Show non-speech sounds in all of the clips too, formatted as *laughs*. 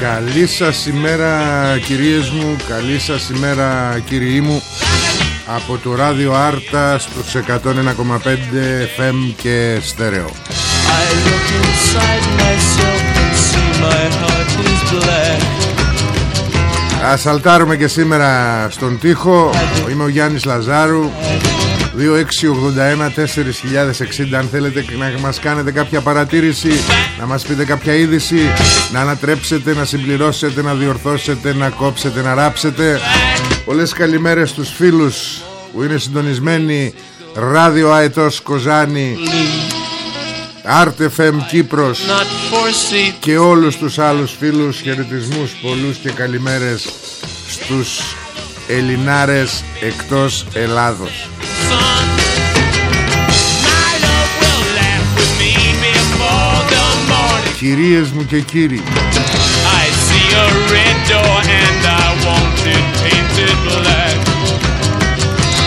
Καλή σας ημέρα κυρίες μου. Καλή σας ημέρα κύριοι μου. Από το ράδιο Άρτα στους 101,5 FM και στέρεο. Ας αλτάρουμε και σήμερα στον τοίχο. Είμαι ο Γιάννης Λαζάρου 2681-4060 αν θέλετε να μας κάνετε κάποια παρατήρηση να μας πείτε κάποια είδηση να ανατρέψετε, να συμπληρώσετε να διορθώσετε, να κόψετε, να ράψετε. Πολλές καλημέρες στους φίλους που είναι συντονισμένοι. Ράδιο Αετός Κοζάνη Άρτεφεμ Κύπρος και όλους τους άλλους φίλους. Χαιρετισμούς πολλούς και καλημέρες στους Ελληνάρες εκτός Ελλάδος. Κυρίες μου και κύριοι I see a red door and I want it painted black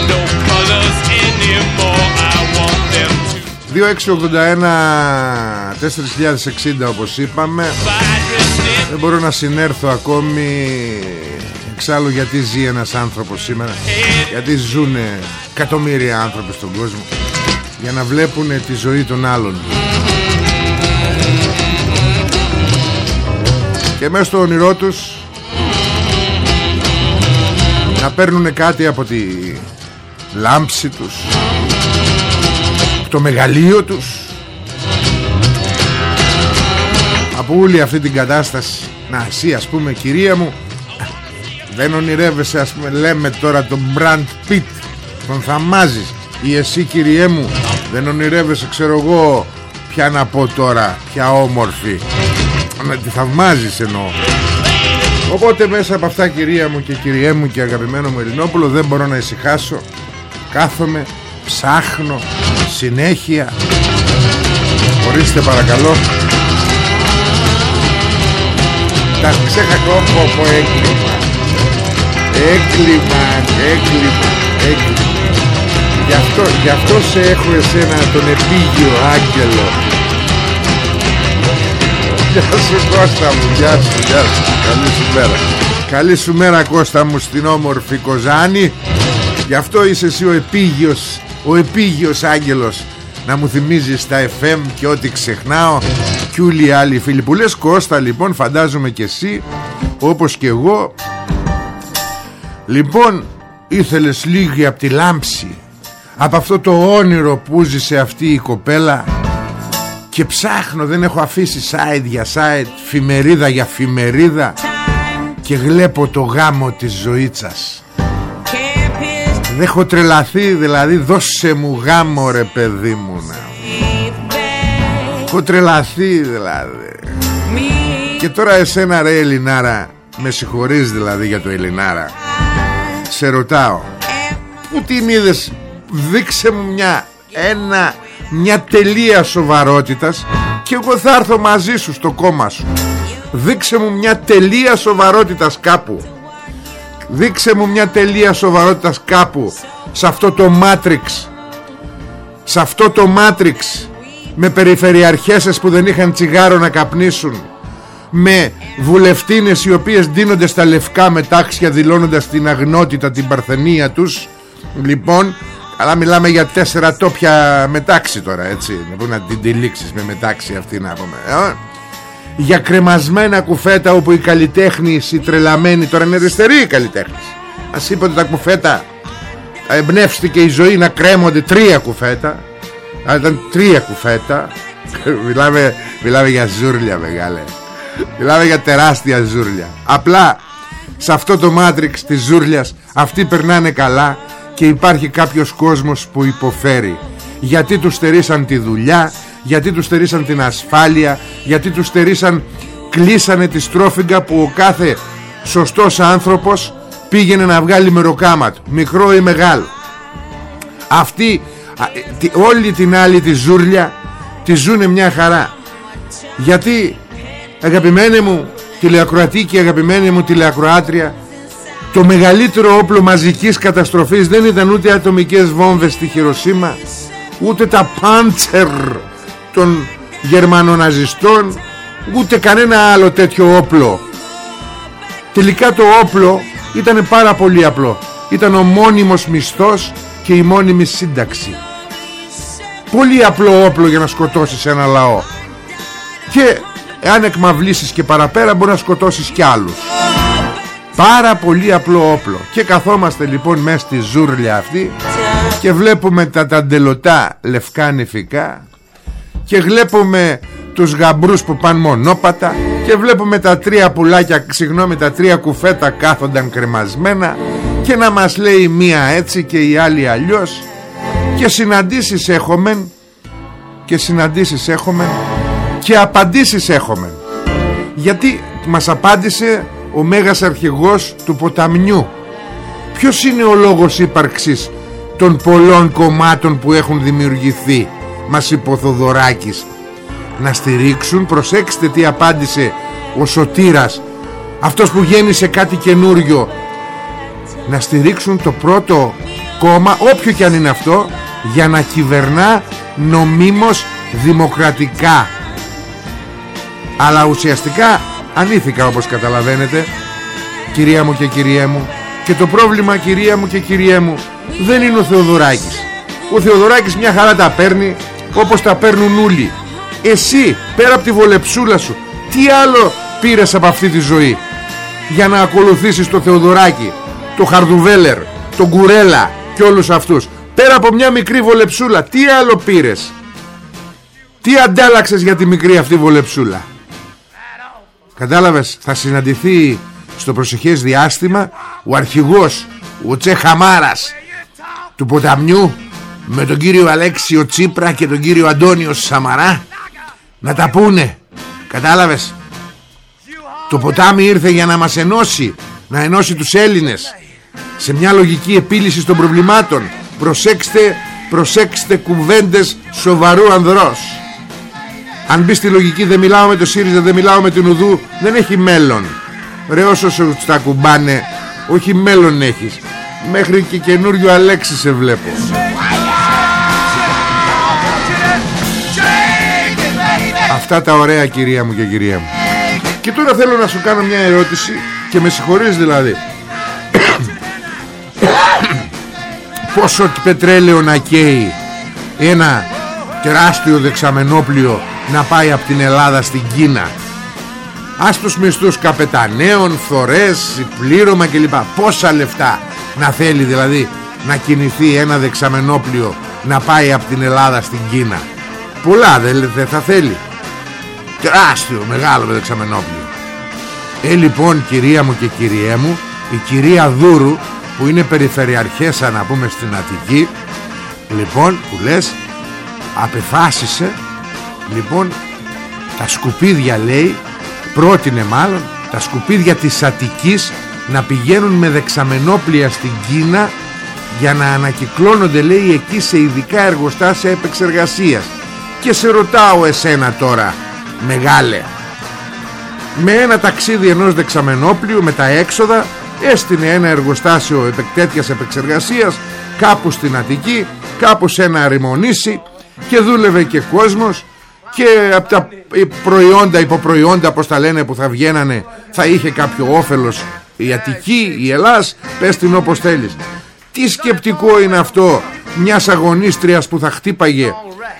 No colors anymore I want them to 2681 4060 όπως είπαμε Δεν μπορώ να συνέρθω ακόμη Εξάλλου γιατί ζει ένας άνθρωπος σήμερα; Γιατί ζουν εκατομμύρια άνθρωποι στον κόσμο; Για να βλέπουν τη ζωή των άλλων. Και μέσα στο όνειρό τους Να παίρνουν κάτι από τη λάμψη τους Από το μεγαλείο τους. Από όλη αυτή την κατάσταση. Να εσύ ας πούμε κυρία μου δεν ονειρεύεσαι ας πούμε λέμε τώρα τον Μπραντ Πιτ Τον θαμάζεις. Ή εσύ κυριέ μου Δεν ονειρεύεσαι ξέρω εγώ Ποια να πω τώρα Ποια όμορφη. Να τη θαυμάζεις εννοώ. Οπότε μέσα από αυτά κυρία μου και κυριέ μου και αγαπημένο μου Ελληνόπουλο Δεν μπορώ να ησυχάσω. Κάθομαι Ψάχνω Συνέχεια. Ορίστε παρακαλώ. Τα ξέχασα από έγκλημα Έκλειμα, έκλειμα, έκλειμα Γι' αυτό, γι' αυτό σε έχω εσένα τον επίγειο άγγελο. Γεια σου Κώστα μου, γεια σου, γεια σου. Καλή σου μέρα. Καλή σου μέρα Κώστα μου στην όμορφη Κοζάνη. Γι' αυτό είσαι εσύ ο επίγειος Ο επίγειος άγγελος. Να μου θυμίζεις τα FM και ό,τι ξεχνάω. Κι όλοι οι άλλοι φίλοι που λες Κώστα λοιπόν φαντάζομαι και εσύ Όπως και εγώ Λοιπόν ήθελες λίγη από τη λάμψη Από αυτό το όνειρο που ζησε αυτή η κοπέλα; Και ψάχνω δεν έχω αφήσει site για site Φημερίδα για φημερίδα Και βλέπω το γάμο της ζωήτσας. Δεν έχω τρελαθεί δηλαδή Δώσε μου γάμο ρε παιδί μου να. Έχω τρελαθεί δηλαδή. Και τώρα εσένα ρε Ελληνάρα Με συγχωρείς δηλαδή για το Ελληνάρα Σε ρωτάω. Πού την είδες Δείξε μου μια Ένα Μια τελεία σοβαρότητας Και εγώ θα έρθω μαζί σου στο κόμμα σου. Δείξε μου μια τελεία σοβαρότητας κάπου. Δείξε μου μια τελεία σοβαρότητας κάπου Σε αυτό το Matrix. Σε αυτό το Matrix Με περιφερειαρχέσες που δεν είχαν τσιγάρο να καπνίσουν Με βουλευτίνες οι οποίες δίνονται στα λευκά μετάξια Δηλώνοντας την αγνότητα, την παρθενία τους. Λοιπόν αλλά μιλάμε για τέσσερα τόπια μετάξι τώρα έτσι. Να να την τυλίξεις με μετάξι αυτή να πούμε ε; για κρεμασμένα κουφέτα όπου οι καλλιτέχνες οι τρελαμένοι τώρα είναι αριστεροί οι καλλιτέχνες ας είπε ότι τα κουφέτα. Εμπνεύστηκε η ζωή να κρέμονται τρία κουφέτα. Αλλά ήταν τρία κουφέτα. *laughs* Μιλάμε, μιλάμε για ζούρλια μεγάλε μιλάμε για τεράστια ζούρλια. Απλά σε αυτό το μάτριξ της ζούρλιας αυτοί περνάνε καλά και υπάρχει κάποιος κόσμος που υποφέρει. Γιατί τους στερήσαν τη δουλειά γιατί τους στερήσαν την ασφάλεια γιατί τους στερήσαν κλείσανε τη στρόφιγγα που ο κάθε σωστός άνθρωπος πήγαινε να βγάλει μεροκάμα του μικρό ή μεγάλο. Αυτοί όλη την άλλη τη ζούρλια τη ζούνε μια χαρά. Γιατί αγαπημένοι μου τηλεακροατή και αγαπημένη μου τηλεακροάτρια το μεγαλύτερο όπλο μαζικής καταστροφής δεν ήταν ούτε ατομικές βόμβες στη Χειροσύμα ούτε τα πάντσερ των Γερμανοναζιστών ούτε κανένα άλλο τέτοιο όπλο. Τελικά το όπλο ήταν πάρα πολύ απλό. Ήταν ο μόνιμος μισθός και η μόνιμη σύνταξη. Πολύ απλό όπλο για να σκοτώσεις ένα λαό. Και αν εκμαυλήσεις και παραπέρα μπορεί να σκοτώσεις κι άλλους. Πάρα πολύ απλό όπλο. Και καθόμαστε λοιπόν μέσα στη ζούρλια αυτή και βλέπουμε τα ταντελωτά λευκά νηφικά και βλέπουμε τους γαμπρούς που πάνε μονόπατα και βλέπουμε τα τρία πουλάκια, συγγνώμη, τα τρία κουφέτα κάθονταν κρεμασμένα και να μας λέει μία έτσι και η άλλη αλλιώς. Και συναντήσεις έχουμε και συναντήσεις έχουμε και απαντήσεις έχουμε. Γιατί μας απάντησε ο Μέγας Αρχηγός του Ποταμιού. Ποιος είναι ο λόγος ύπαρξης των πολλών κομμάτων που έχουν δημιουργηθεί μας είπε ο Θοδωράκης. Να στηρίξουν προσέξτε τι απάντησε ο Σωτήρας αυτός που γέννησε κάτι καινούριο. Να στηρίξουν το πρώτο κόμμα όποιο και αν είναι αυτό για να κυβερνά νομίμως δημοκρατικά αλλά ουσιαστικά ανήθηκα όπως καταλαβαίνετε κυρία μου και κυρία μου. Και το πρόβλημα κυρία μου και κυρία μου δεν είναι ο Θεοδωράκης. Ο Θεοδωράκης μια χαρά τα παίρνει όπως τα παίρνουν όλοι. Εσύ πέρα από τη βολεψούλα σου τι άλλο πήρες από αυτή τη ζωή για να ακολουθήσεις το Θεοδωράκη το Χαρδουβέλερ τον Κουρέλα και όλους αυτούς; Πέρα από μια μικρή βολεψούλα τι άλλο πήρες; Τι αντάλλαξες για τη μικρή αυτή βολεψούλα; Κατάλαβες θα συναντηθεί στο προσεχές διάστημα ο αρχηγός ο Τσεχαμάρας του ποταμιού με τον κύριο Αλέξιο Τσίπρα και τον κύριο Αντώνιο Σαμαρά να τα πούνε. Κατάλαβες το ποτάμι ήρθε για να μας ενώσει να ενώσει τους Έλληνες. Σε μια λογική επίλυση των προβλημάτων προσέξτε προσέξτε κουβέντες σοβαρού ανδρός αν μπει στη λογική δεν μιλάω με το ΣΥΡΙΖΑ δεν μιλάω με την Ουδού δεν έχει μέλλον. Ρε όσο σου τα κουμπάνε όχι μέλλον έχεις. Μέχρι και καινούριο Αλέξη σε βλέπω. Αυτά τα ωραία κυρία μου και κυρία μου. Και τώρα θέλω να σου κάνω μια ερώτηση Και με συγχωρείς δηλαδή. *coughs* Πόσο πετρέλαιο να καίει Ένα τεράστιο δεξαμενόπλιο Να πάει από την Ελλάδα στην Κίνα. Ας τους μισθούς καπεταναίων Φθορές, πλήρωμα κλπ. Πόσα λεφτά να θέλει δηλαδή Να κινηθεί ένα δεξαμενόπλιο Να πάει από την Ελλάδα στην Κίνα. Πολλά δεν θα θέλει. Τεράστιο μεγάλο με δεξαμενόπλιο. Ε λοιπόν κυρία μου και κυρία μου η κυρία Δούρου που είναι περιφερειαρχέσα να πούμε στην Αττική λοιπόν που λες απεφάσισε λοιπόν τα σκουπίδια λέει πρότεινε μάλλον τα σκουπίδια της Αττικής να πηγαίνουν με δεξαμενόπλια στην Κίνα για να ανακυκλώνονται λέει εκεί σε ειδικά εργοστάσια επεξεργασίας. Και σε ρωτάω εσένα τώρα μεγάλε με ένα ταξίδι ενός δεξαμενόπλιου με τα έξοδα έστεινε ένα εργοστάσιο τέτοιας επεξεργασίας κάπου στην Αττική κάπου σε ένα αριμονήσι και δούλευε και κόσμος και από τα προϊόντα, υποπροϊόντα πως τα λένε που θα βγαίνανε θα είχε κάποιο όφελος η Αττική, η Ελλάς πες την όπως θέλεις. Τι σκεπτικό είναι αυτό μιας αγωνίστριας που θα χτύπαγε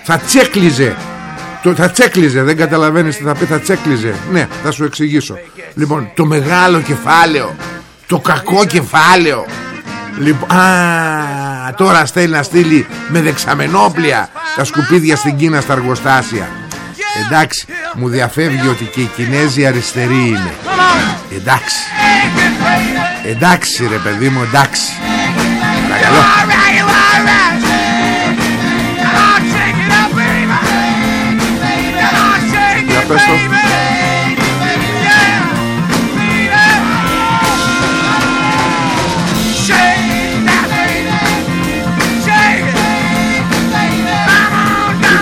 θα τσέκλιζε το, θα τσέκλιζε δεν καταλαβαίνεις τι θα πει θα τσέκλιζε. Ναι θα σου εξηγήσω. Λοιπόν το μεγάλο κεφάλαιο το κακό κεφάλαιο. Λοιπόν, α, τώρα στέλνει να στείλει με δεξαμενόπλια τα σκουπίδια στην Κίνα στα αργοστάσια. Εντάξει, μου διαφεύγει ότι και οι Κινέζοι αριστεροί είναι. Εντάξει. Εντάξει ρε παιδί μου, εντάξει. Παρακαλώ. Για πες το.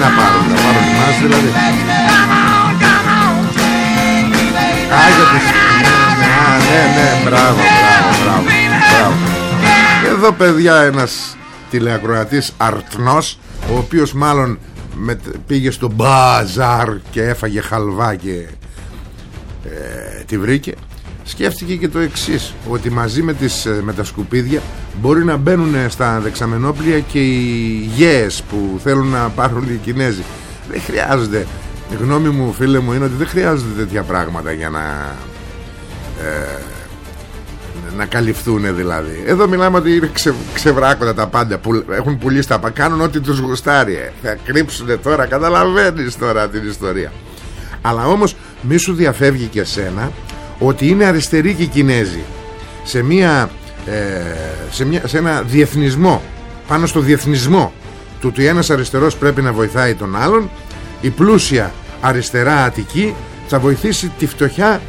να πάρουν, να πάρουν εμάς δηλαδή. Α, για τους... Ναι, ναι, μπράβο, μπράβο, μπράβο, μπράβο. Εδώ παιδιά ένας τηλεακροατής Αρτνός ο οποίος μάλλον με, πήγε στο μπαζάρ και έφαγε χαλβά και ε, τη βρήκε. Σκέφτηκε και το εξής ότι μαζί με, τις, ε, με τα σκουπίδια μπορεί να μπαίνουν στα δεξαμενόπλια και οι γέες που θέλουν να πάρουν οι Κινέζοι. Δεν χρειάζονται η γνώμη μου φίλε μου είναι ότι δεν χρειάζονται τέτοια πράγματα για να ε, να καλυφθούν δηλαδή εδώ μιλάμε ότι είναι ξε, ξεβράκοντα τα πάντα που έχουν πουλήσει τα κάνουν ό,τι τους γουστάρει ε. θα κρύψουν τώρα καταλαβαίνεις τώρα την ιστορία αλλά όμως μη σου διαφεύγει και σένα ότι είναι αριστεροί και οι Κινέζοι σε, μια, ε, σε, μια, σε ένα διεθνισμό πάνω στο διεθνισμό του ότι ένας αριστερός πρέπει να βοηθάει τον άλλον η πλούσια αριστερά Αττική θα βοηθήσει τη φτωχιά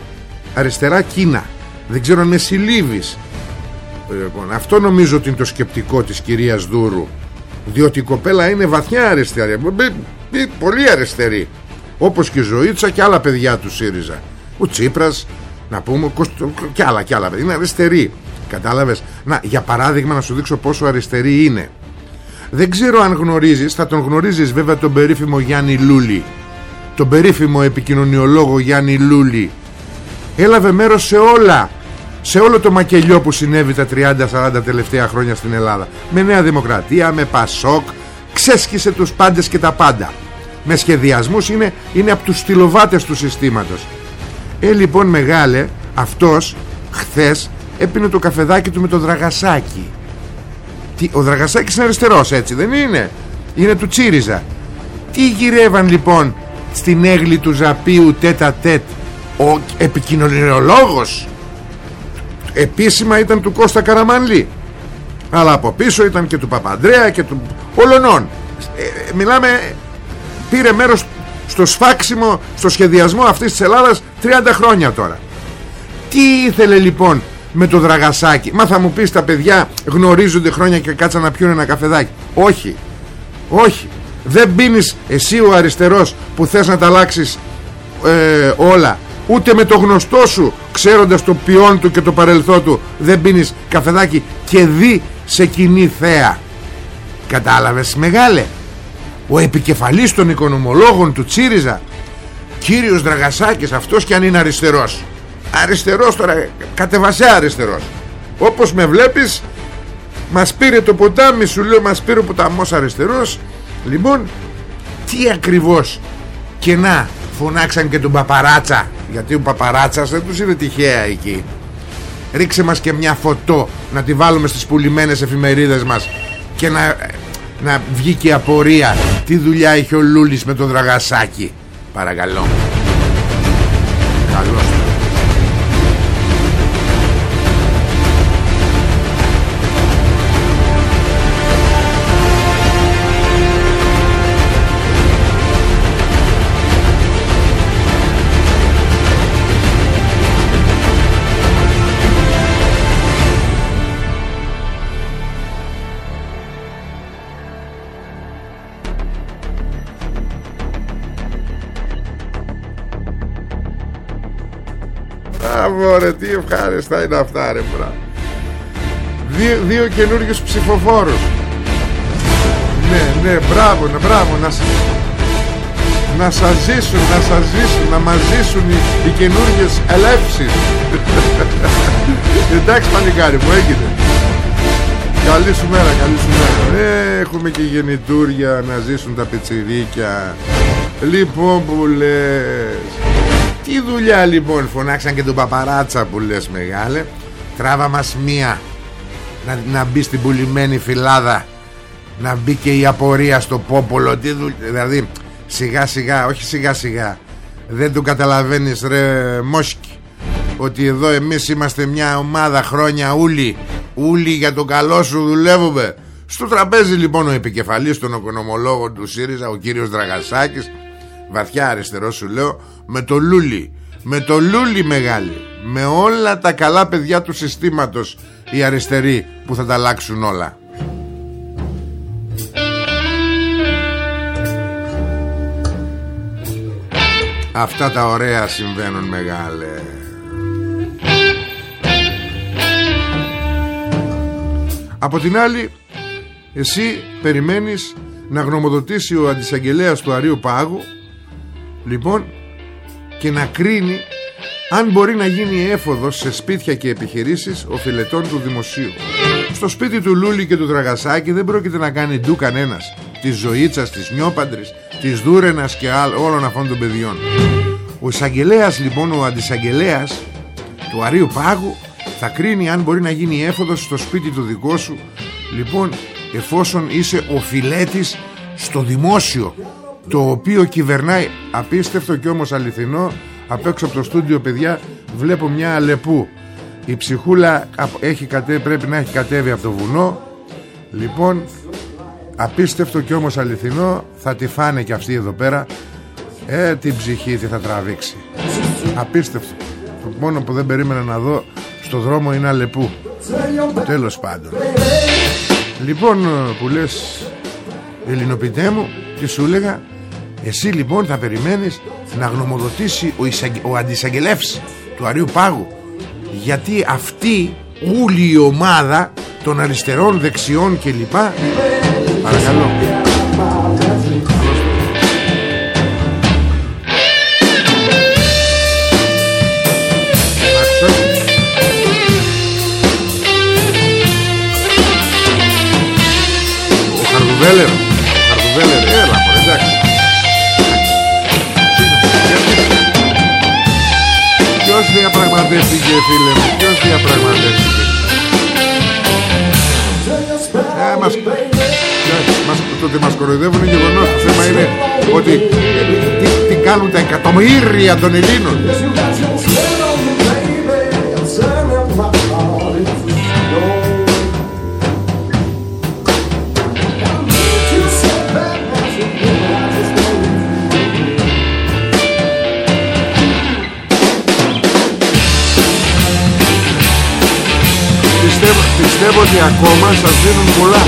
αριστερά Κίνα. Δεν ξέρω αν με συλλήβεις λοιπόν, αυτό νομίζω ότι είναι το σκεπτικό της κυρίας Δούρου. Διότι η κοπέλα είναι βαθιά αριστερή. Πολύ αριστερή. Όπως και η Ζωήτσα και άλλα παιδιά του ΣΥΡΙΖΑ. Ο Τσίπρας να πούμε και άλλα και άλλα είναι αριστερή. Κατάλαβες; Να για παράδειγμα να σου δείξω πόσο αριστερή είναι δεν ξέρω αν γνωρίζεις θα τον γνωρίζεις βέβαια τον περίφημο Γιάννη Λούλη. Τον περίφημο επικοινωνιολόγο Γιάννη Λούλη. Έλαβε μέρος σε όλα σε όλο το μακελιό που συνέβη τα 30-40 τελευταία χρόνια στην Ελλάδα. Με Νέα Δημοκρατία, με Πασόκ ξέσκησε τους πάντες και τα πάντα. Με σχεδιασμούς είναι, είναι από τους στυλοβάτες του συστήματος. Ε λοιπόν μεγάλε Αυτός χθες Έπινε το καφεδάκι του με το δραγασάκι Τι, Ο δραγασάκης είναι αριστερός έτσι δεν είναι; Είναι του Τσίριζα. Τι γυρεύαν λοιπόν Στην έγλη του Ζαπίου τέτα τέτ Ο επικοινωνιολόγος Επίσημα ήταν του Κώστα Καραμανλή Αλλά από πίσω ήταν και του Παπαντρέα Και του Ολονών ε, Μιλάμε Πήρε μέρος στο σφάξιμο, στο σχεδιασμό αυτής της Ελλάδας 30 χρόνια τώρα. Τι ήθελε λοιπόν με το δραγασάκι. Μα θα μου πεις τα παιδιά γνωρίζονται χρόνια και κάτσαν να πιούν ένα καφεδάκι. Όχι. Όχι. Δεν πίνεις εσύ ο αριστερός που θες να τα αλλάξεις ε, όλα. Ούτε με το γνωστό σου ξέροντας το ποιόν του και το παρελθόν του δεν πίνεις καφεδάκι και δει σε κοινή θέα. Κατάλαβες μεγάλε ο επικεφαλής των οικονομολόγων του Τσίριζα κύριος Δραγασάκης αυτός κι αν είναι αριστερός αριστερός τώρα κατεβασιά αριστερός. Όπως με βλέπεις μας πήρε το ποτάμι σου λέω μας πήρε ο ποταμός αριστερός. Λοιπόν τι ακριβώς και να φωνάξαν και τον Παπαράτσα γιατί ο Παπαράτσας δεν τους είναι τυχαία εκεί. Ρίξε μας και μια φωτό να τη βάλουμε στις πουλημένες εφημερίδες μας και να να βγει και απορία τι δουλειά έχει ο Λούλης με τον Δραγασάκη. Παρακαλώ. Καλώς Μπράβο ρε Τι ευχάριστα είναι αυτά ρε μπράβο Δύο, δύο καινούργιους ψηφοφόρους Ναι ναι μπράβο ναι, μπράβο να, να σας ζήσουν Να σας ζήσουν Να μας ζήσουν οι, οι καινούργιες ελεύσεις *laughs* Εντάξει παλικάρι μου έγινε Καλή σου μέρα, καλή σου μέρα. Ε, έχουμε και γεννητούρια να ζήσουν τα πιτσιρίκια. Λοιπόν που λες. Τι δουλειά λοιπόν φωνάξαν και τον παπαράτσα που λες μεγάλε. Τράβα μας μία. Να, να μπει στην πουλημένη φυλάδα. Να μπει και η απορία στο πόπολο. Τι δουλειά. Δηλαδή σιγά σιγά, όχι σιγά σιγά. Δεν το καταλαβαίνεις ρε Μόσκι ότι εδώ εμείς είμαστε μια ομάδα χρόνια ούλοι ούλοι για το καλό σου δουλεύουμε στο τραπέζι λοιπόν ο επικεφαλής των οικονομολόγων του ΣΥΡΙΖΑ ο κύριος Δραγασάκης βαθιά αριστερό σου λέω με το Λούλι. Με το Λούλι μεγάλη. Με όλα τα καλά παιδιά του συστήματος οι αριστεροί που θα τα αλλάξουν όλα. Αυτά τα ωραία συμβαίνουν μεγάλε. Από την άλλη Εσύ περιμένεις Να γνωμοδοτήσει ο αντισαγγελέας του Αρίου Πάγου. Λοιπόν Και να κρίνει Αν μπορεί να γίνει έφοδος Σε σπίτια και επιχειρήσεις Οφειλετών του δημοσίου. Στο σπίτι του Λούλη και του Δραγασάκη Δεν πρόκειται να κάνει ντου κανένας. Της Ζωήτσας, της Νιόπαντρης Της Δούρενας και όλων αυτών των παιδιών. Ο εισαγγελέας λοιπόν Ο αντισαγγελέας Του Αρίου Πάγου θα κρίνει αν μπορεί να γίνει έφοδος στο σπίτι του δικό σου. Λοιπόν εφόσον είσαι ο φιλέτης στο δημόσιο το οποίο κυβερνάει απίστευτο και όμως αληθινό απ' έξω από το στούντιο παιδιά βλέπω μια αλεπού. Η ψυχούλα έχει κατέ, πρέπει να έχει κατέβει από το βουνό. Λοιπόν απίστευτο και όμως αληθινό θα τη φάνε και αυτή εδώ πέρα. Ε την ψυχή τι θα τραβήξει. Απίστευτο. Το μόνο που δεν περίμενα να δω στο δρόμο είναι αλεπού. Τέλος πάντων. Λοιπόν που λες ελληνοποιητέ μου τι σου έλεγα; Εσύ λοιπόν θα περιμένεις να γνωμοδοτήσει ο, εισαγγε... ο αντισαγγελεύς του Αρίου Πάγου. Γιατί αυτή όλη η ομάδα των αριστερών, δεξιών κλπ. Παρακαλώ. Χαρτουβέλερ Χαρτουβέλερ διαπραγματεύτηκε φίλε μου Ποιος διαπραγματεύτηκε; Ε, μας, μας, το ότι μας κοροϊδεύουν είναι γεγονός. Το θέμα είναι ότι ε, τι, τι κάνουν τα εκατομμύρια των Ελλήνων; Πιστεύω ότι ακόμα σας δίνουν πολλά.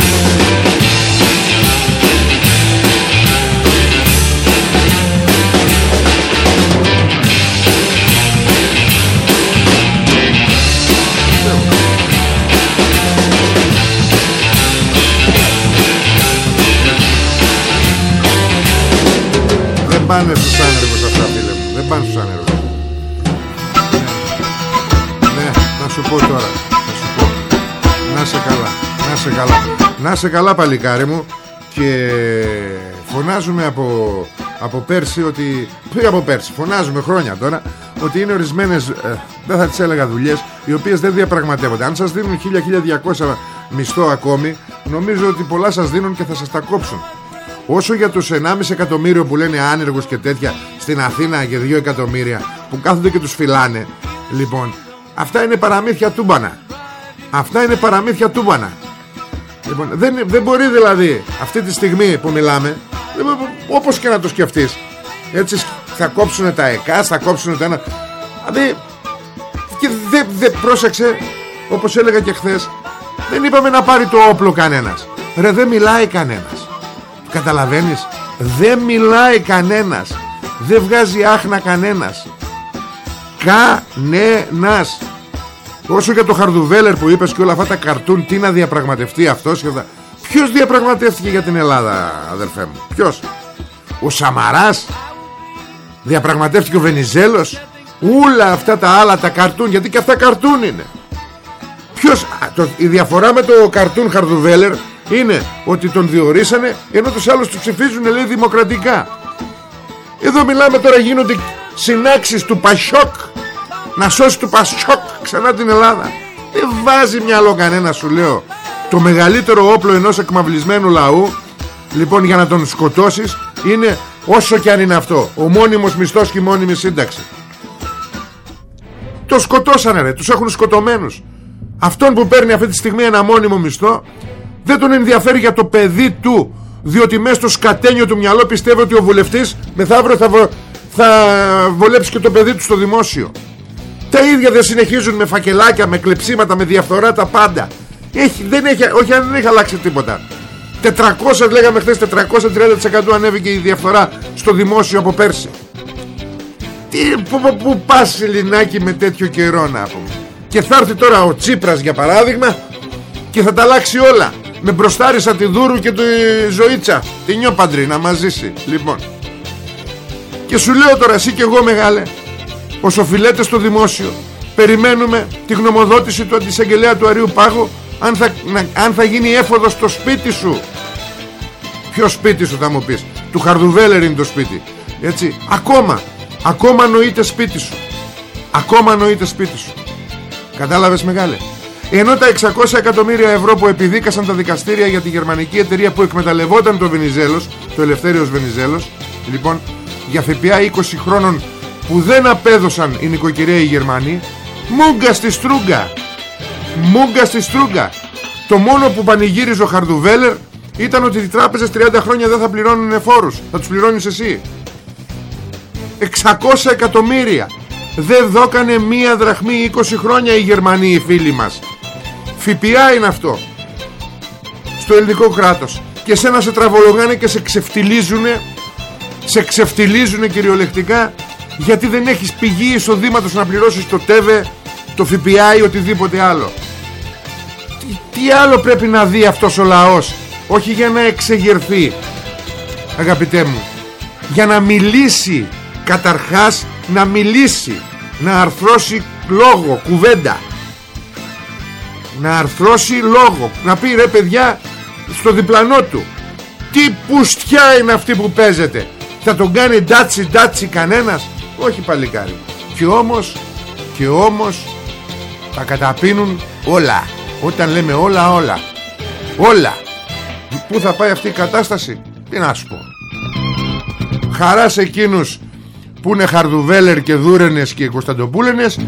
Δεν πάνε στους άνεργους αυτά φίλε μου. Δεν πάνε στους άνεργους Να σε καλά παλικάρι μου Και φωνάζουμε από, από πέρσι ότι Πριν από πέρσι φωνάζουμε χρόνια τώρα Ότι είναι ορισμένες ε, Δεν θα τις έλεγα δουλειές Οι οποίες δεν διαπραγματεύονται. Αν σας δίνουν 1000-1200 μισθό ακόμη Νομίζω ότι πολλά σας δίνουν και θα σας τα κόψουν. Όσο για τους 1,5 εκατομμύριο που λένε άνεργους και τέτοια Στην Αθήνα και 2 εκατομμύρια Που κάθονται και τους φυλάνε Λοιπόν Αυτά είναι παραμύθια τούμπανα. Αυτά είναι παραμύθια τούμπανα λοιπόν, δεν, δεν μπορεί δηλαδή αυτή τη στιγμή που μιλάμε όπως και να το σκεφτείς έτσι θα κόψουν τα ΕΚΑΣ θα κόψουν τα ένα. Δηλαδή και δεν δε, πρόσεξε όπως έλεγα και χθες δεν είπαμε να πάρει το όπλο κανένας. Ρε δεν μιλάει κανένας. Καταλαβαίνεις; Δεν μιλάει κανένας. Δεν βγάζει άχνα κανένας. Κανένας Όσο για το Χαρδουβέλερ που είπες και όλα αυτά τα καρτούν Τι να διαπραγματευτεί αυτός και αυτά. Ποιος διαπραγματεύτηκε για την Ελλάδα αδερφέ μου; Ποιος; Ο Σαμαράς; Διαπραγματεύτηκε ο Βενιζέλος; Όλα αυτά τα άλλα τα καρτούν Γιατί και αυτά καρτούν είναι. Ποιος, το, η διαφορά με το καρτούν Χαρδουβέλερ είναι ότι τον διορίσανε ενώ τους άλλους τους ψηφίζουν λέει δημοκρατικά. Εδώ μιλάμε τώρα γίνονται συνάξεις του Πασόκ. Να σώσει του Πασόκ ξανά την Ελλάδα. Δεν βάζει μυαλό κανένα σου λέω. Το μεγαλύτερο όπλο ενός εκμαυλισμένου λαού λοιπόν για να τον σκοτώσεις είναι όσο και αν είναι αυτό. Ο μόνιμος μισθός και η μόνιμη σύνταξη. Το σκοτώσανε ρε, τους έχουν σκοτωμένους. Αυτόν που παίρνει αυτή τη στιγμή ένα μόνιμο μισθό δεν τον ενδιαφέρει για το παιδί του διότι μέσα στο σκατένιο του μυαλό πιστεύει ότι ο βουλευτής μεθαύριο θα, βο... θα βολέψει και το παιδί του στο δημόσιο. Τα ίδια δεν συνεχίζουν με φακελάκια, με κλεψίματα, με διαφθορά τα πάντα. Έχει, δεν έχει, όχι δεν έχει αλλάξει τίποτα. 400 λέγαμε χθες 430% ανέβηκε η διαφθορά στο δημόσιο από πέρσι. Τι, που, που, που πας Ελληνάκι με τέτοιο καιρό να πούμε. Και θα έρθει τώρα ο Τσίπρας για παράδειγμα και θα τα αλλάξει όλα. Με μπροστάρισα τη Δούρου και τη Ζωήτσα. Τη νιόπαντρη να μας ζήσει. Λοιπόν. Και σου λέω τώρα εσύ και εγώ μεγάλε. Όσο φιλέτε στο δημόσιο. Περιμένουμε τη γνωμοδότηση του αντισαγγελέα του Αρίου Πάγου αν θα, αν θα γίνει έφοδος στο σπίτι σου. Ποιο σπίτι σου θα μου πεις; Του Χαρδουβέλερ είναι το σπίτι. Έτσι. Ακόμα. Ακόμα νοείται σπίτι σου. Ακόμα νοείται σπίτι σου. Κατάλαβες μεγάλε; Ενώ τα 600 εκατομμύρια ευρώ που επιδίκασαν τα δικαστήρια για τη γερμανική εταιρεία που εκμεταλλευόταν το Βενιζέλος Το Ελευθέριος Βενιζέλος Λοιπόν για ΦΠΑ 20 χρόνων που δεν απέδωσαν η νοικοκυρία οι Γερμανοί Μούγκα στη στρούγκα. Μούγκα στη στρούγκα. Το μόνο που πανηγύριζε ο Χαρδουβέλερ ήταν ότι οι τράπεζες 30 χρόνια δεν θα πληρώνουν φόρους. Θα τους πληρώνεις εσύ. 600 εκατομμύρια. Δεν δώκανε μία δραχμή 20 χρόνια οι Γερμανοί οι φίλοι μας. ΦΠΑ είναι αυτό. Στο ελληνικό κράτος. Και σένα σε τραβολογάνε και σε ξεφτιλίζουνε σε ξεφτιλίζουνε κυριολεκτικά γιατί δεν έχεις πηγή εισοδήματος να πληρώσεις το ΤΕΒΕ το ΦΠΑ ή οτιδήποτε άλλο. Τι, τι άλλο πρέπει να δει αυτός ο λαός όχι για να εξεγερθεί αγαπητέ μου. Για να μιλήσει καταρχάς να μιλήσει να αρθρώσει λόγο, κουβέντα. Να αρθρώσει λόγο να πει ρε παιδιά στο διπλανό του τι πουστιά είναι αυτή που παίζεται. Θα τον κάνει ντάτσι ντάτσι κανένας όχι παλικάρι. Και όμως και όμως θα καταπίνουν όλα. Όταν λέμε όλα όλα. Όλα. Πού θα πάει αυτή η κατάσταση; Τι να σου πω. Χαράς σε εκείνους που είναι Χαρδουβέλερ και Δούρενες και Κωνσταντοπούλενες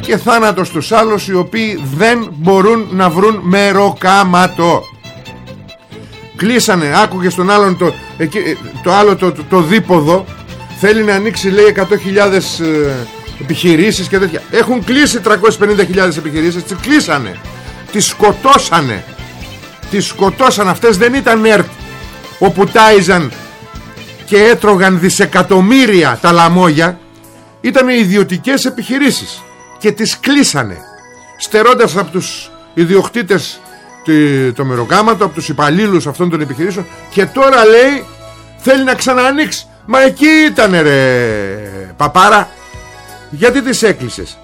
και θάνατος στους άλλους οι οποίοι δεν μπορούν να βρουν μεροκάματο. Κλείσανε. Άκουγες στον άλλον το, εκεί, το άλλο το, το, το, δίποδο; Θέλει να ανοίξει λέει 100.000 ε, επιχειρήσεις και τέτοια. Έχουν κλείσει 350.000 επιχειρήσεις τις κλείσανε τις σκοτώσανε. Τις σκοτώσαν αυτές δεν ήταν ΕΡΤ όπου τάιζαν και έτρωγαν δισεκατομμύρια τα λαμόγια. Ήταν ιδιωτικές επιχειρήσεις και τις κλείσανε στερώντας από τους ιδιοκτήτες το μεροκάματο από τους υπαλλήλους αυτών των επιχειρήσεων. Και τώρα λέει θέλει να ξαναανοίξει μα εκεί ήταν ρε παπάρα. Γιατί τις έκλεισες;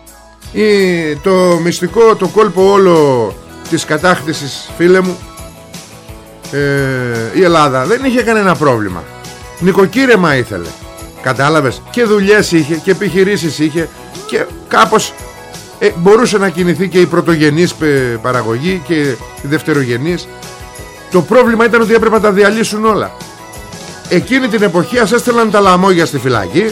Το μυστικό το κόλπο όλο της κατάκτησης φίλε μου ε, η Ελλάδα δεν είχε κανένα πρόβλημα. Νοικοκύρεμα ήθελε. Κατάλαβες; Και δουλειές είχε και επιχειρήσεις είχε και κάπως ε, μπορούσε να κινηθεί και η πρωτογενής παραγωγή και η δευτερογενής το πρόβλημα ήταν ότι έπρεπε να τα διαλύσουν όλα εκείνη την εποχή ας έστελναν τα λαμόγια στη φυλακή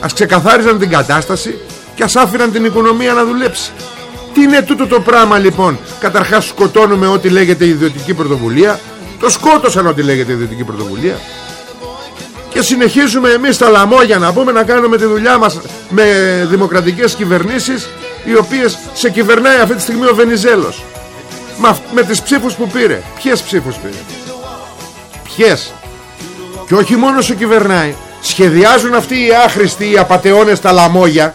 ας ξεκαθάριζαν την κατάσταση και ας άφηναν την οικονομία να δουλέψει. Τι είναι τούτο το πράγμα λοιπόν; Καταρχάς σκοτώνουμε ό,τι λέγεται ιδιωτική πρωτοβουλία. Το σκότωσαν ό,τι λέγεται ιδιωτική πρωτοβουλία. Και συνεχίζουμε εμείς τα λαμόγια να πούμε να κάνουμε τη δουλειά μας με δημοκρατικές κυβερνήσεις οι οποίες σε κυβερνάει αυτή τη στιγμή ο Βενιζέλος. Με, με τις ψήφους που πήρε. Ποιες ψήφους πήρε; Ποιες; Και όχι μόνο σε κυβερνάει σχεδιάζουν αυτοί οι άχρηστοι οι απατεώνες τα λαμόγια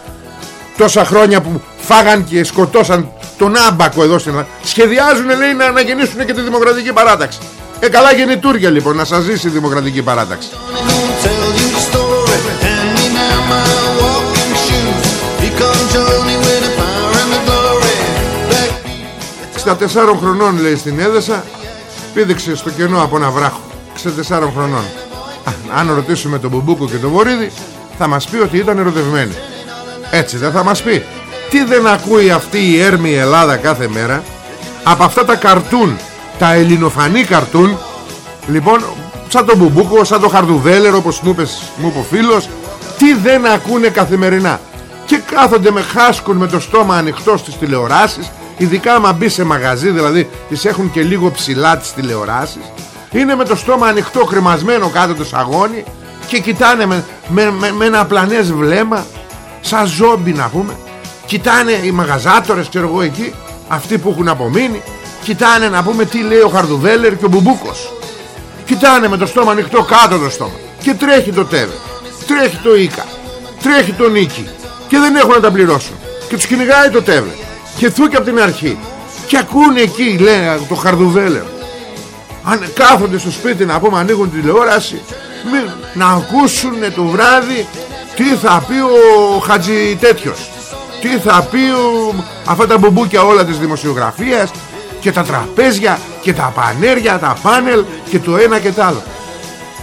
τόσα χρόνια που φάγαν και σκοτώσαν τον άμπακο εδώ στην Ελλάδα. Σχεδιάζουν λέει να αναγεννήσουν και τη δημοκρατική παράταξη. Ε καλά γεννητούρια λοιπόν να σας ζήσει η δημοκρατική παράταξη. Στα τεσσάρων χρονών λέει στην Έδεσα πήδηξε στο κενό από ένα βράχο. Σε τεσσάρων χρονών αν ρωτήσουμε τον Μπουμπούκο και τον Βορύδη θα μας πει ότι ήταν ερωτευμένοι. Έτσι δεν θα μας πει. Τι δεν ακούει αυτή η έρμη Ελλάδα κάθε μέρα; Από αυτά τα καρτούν τα ελληνοφανή καρτούν λοιπόν σαν τον Μπουμπούκο σαν τον Χαρδουβέλερο όπως μου, είπες, μου είπε ο φίλος τι δεν ακούνε καθημερινά; Και κάθονται με χάσκουν με το στόμα ανοιχτό στις τηλεοράσεις ειδικά άμα μπει σε μαγαζί δηλαδή τις έχουν και λίγο ψηλά τις τηλεοράσεις είναι με το στόμα ανοιχτό κρεμασμένο κάτω το σαγόνι και κοιτάνε με, με, με, με ένα πλανές βλέμμα σαν ζόμπι να πούμε. Κοιτάνε οι μαγαζάτορες ξέρω εγώ εκεί αυτοί που έχουν απομείνει. Κοιτάνε να πούμε τι λέει ο Χαρδουβέλερ και ο Μπουμπούκος. Κοιτάνε με το στόμα ανοιχτό κάτω το στόμα. Και τρέχει το τέβε. Τρέχει το Ίκα. Τρέχει το Νίκη. Και δεν έχουν να τα πληρώσουν. Και τους κυνηγάει το τέβε. Και θούκει από την αρχή. Και ακούνε εκεί λέει το Χαρδουβέλερ αν κάθονται στο σπίτι να πούμε ανοίγουν τηλεόραση να ακούσουν το βράδυ τι θα πει ο Χατζη τέτοιος. Τι θα πει ο... αυτά τα μπουμπούκια όλα της δημοσιογραφίας και τα τραπέζια και τα πανέρια, τα πάνελ και το ένα και το άλλο.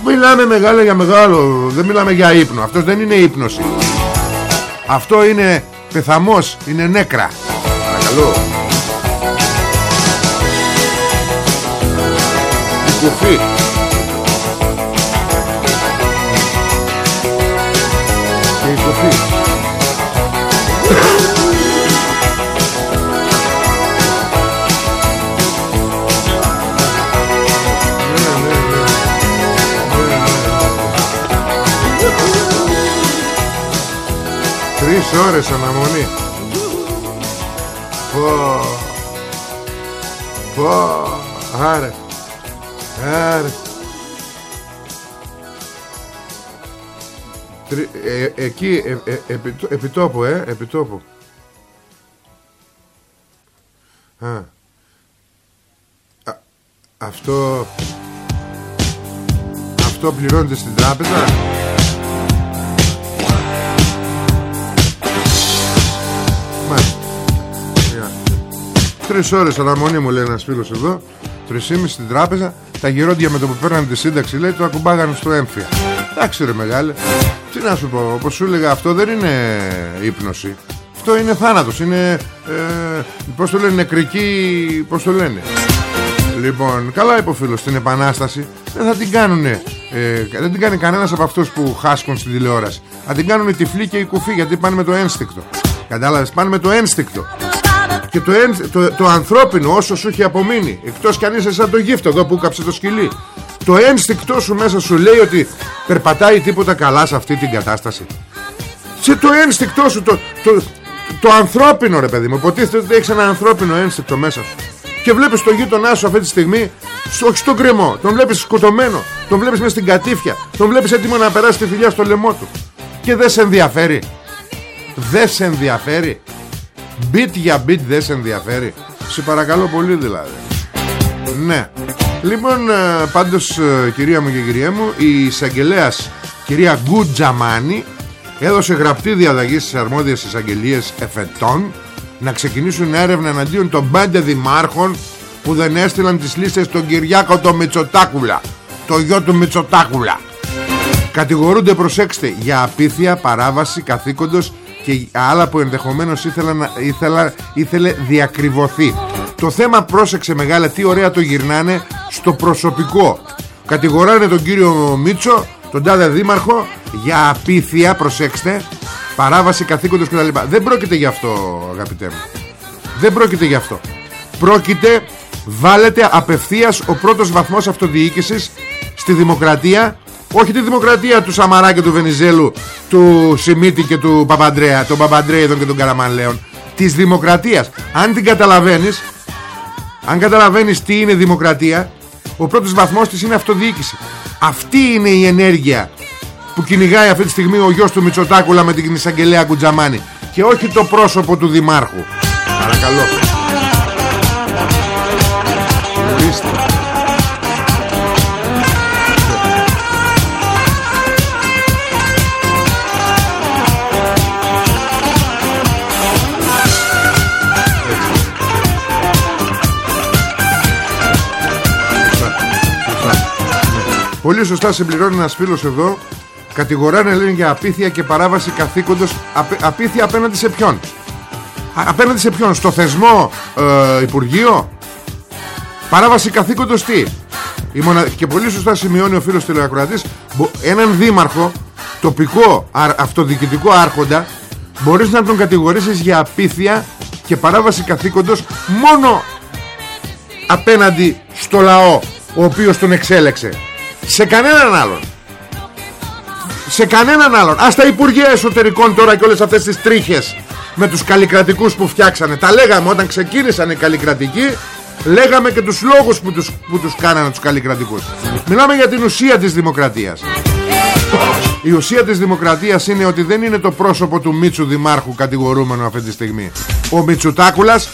Μιλάμε μεγάλο για μεγάλο δεν μιλάμε για ύπνο. Αυτός δεν είναι ύπνωση αυτό είναι πεθαμός είναι νέκρα. Παρακαλώ η κουφή και η κουφή Τρεις ώρες αναμονή. Πω. Πω. Άρε Άρε. Τρι, ε, εκεί ε, ε, επί, επιτόπου ε επιτόπου. Α. Α, αυτό αυτό πληρώνεται στην τράπεζα; Τρεις ώρες αναμονή μου λέει ένας φίλος εδώ. Τρεις στην τράπεζα Τα γυρόντια με το που παίρνανε τη σύνταξη λέει Το ακουμπάγανε στο έμφυα. Εντάξει ρε μεγάλε Τι να σου πω Όπως σου έλεγα αυτό δεν είναι ύπνωση. Αυτό είναι θάνατος Είναι ε, Πώς το λένε νεκρική Πώς το λένε. Λοιπόν καλά είπε ο φίλος Στην επανάσταση Δεν θα την κάνουν ε, Δεν την κάνει κανένας από αυτούς που χάσκουν στην τηλεόραση. Θα την κάνουν οι τυφλοί και οι κουφοί Γιατί πάνε με το ένστικτο. Κατάλαβες πάνε με το ένστικτο και το, το, το ανθρώπινο όσο σου έχει απομείνει. Εκτός κι αν είσαι σαν το γύφτο εδώ που κάψε το σκυλί. Το ένστικτό σου μέσα σου λέει ότι περπατάει τίποτα καλά σε αυτή την κατάσταση. Σε το ένστικτό σου το, το, το, ανθρώπινο ρε παιδί μου υποτίθεται ότι έχεις ένα ανθρώπινο ένστικτο μέσα σου. Και βλέπεις το γείτονά σου αυτή τη στιγμή όχι στον κρεμό, τον βλέπεις σκοτωμένο τον βλέπεις μέσα στην κατήφια τον βλέπεις έτοιμο να περάσει τη φιλιά στο λαιμό του. Και δεν σε ενδιαφέρει. Δεν σε ενδιαφέρει Μπιτ για μπιτ δεν σε ενδιαφέρει. Σε παρακαλώ πολύ δηλαδή. Ναι. Λοιπόν ε, πάντως ε, κυρία μου και κυρία μου Η εισαγγελέας κυρία Γκουτζαμάνη Έδωσε γραπτή διαδαγή στις αρμόδιες εισαγγελίες εφετών Να ξεκινήσουν έρευνα εναντίον των πέντε δημάρχων Που δεν έστειλαν τις λίστες στον Κυριάκο το Μητσοτάκουλα Το γιο του Μητσοτάκουλα. Κατηγορούνται προσέξτε για απίθεια παράβαση καθήκοντος και άλλα που ενδεχομένως ήθελα να, ήθελα, ήθελε διακριβωθεί. Το θέμα πρόσεξε μεγάλα τι ωραία το γυρνάνε στο προσωπικό. Κατηγοράνε τον κύριο Μίτσο τον τάδε δήμαρχο για απίθεια προσέξτε παράβαση καθήκοντος κτλ. Δεν πρόκειται γι' αυτό αγαπητέ μου. Δεν πρόκειται γι' αυτό. Πρόκειται βάλετε απευθείας ο πρώτος βαθμός αυτοδιοίκησης στη δημοκρατία όχι τη δημοκρατία του Σαμαρά και του Βενιζέλου Του Σιμίτη και του Παπαντρέα Τον Παπαντρέιδων και των Καραμανλέων Της δημοκρατίας. Αν την καταλαβαίνεις Αν καταλαβαίνεις τι είναι δημοκρατία Ο πρώτος βαθμός της είναι αυτοδιοίκηση. Αυτή είναι η ενέργεια Που κυνηγάει αυτή τη στιγμή ο γιος του Μητσοτάκουλα Με την εισαγγελέα Κουτζαμάνη και όχι το πρόσωπο του Δημάρχου. Παρακαλώ Πολύ σωστά συμπληρώνει ένας φίλος εδώ. Κατηγοράνε λένε για απίθεια και παράβαση καθήκοντος. Απίθεια απέναντι σε ποιον; Απέναντι σε ποιον; Στο θεσμό ε, Υπουργείο; Παράβαση καθήκοντος τι; Και πολύ σωστά σημειώνει ο φίλος τηλεακροατής Έναν δήμαρχο Τοπικό αυτοδιοικητικό άρχοντα Μπορείς να τον κατηγορήσεις για απίθεια Και παράβαση καθήκοντος Μόνο Απέναντι στο λαό Ο οποίος τον εξέλεξε σε κανέναν άλλον. Σε κανέναν άλλον. Ας τα Υπουργεία Εσωτερικών τώρα και όλες αυτές τις τρίχες Με τους καλλικρατικούς που φτιάξανε. Τα λέγαμε όταν ξεκίνησαν οι καλλικρατικοί Λέγαμε και τους λόγους που τους, που τους κάνανε τους καλλικρατικούς. Μιλάμε για την ουσία της δημοκρατίας. Η ουσία της δημοκρατίας είναι ότι δεν είναι το πρόσωπο του Μίτσου Δημάρχου κατηγορούμενο αυτή τη στιγμή. Ο Μιτσουτάκουλας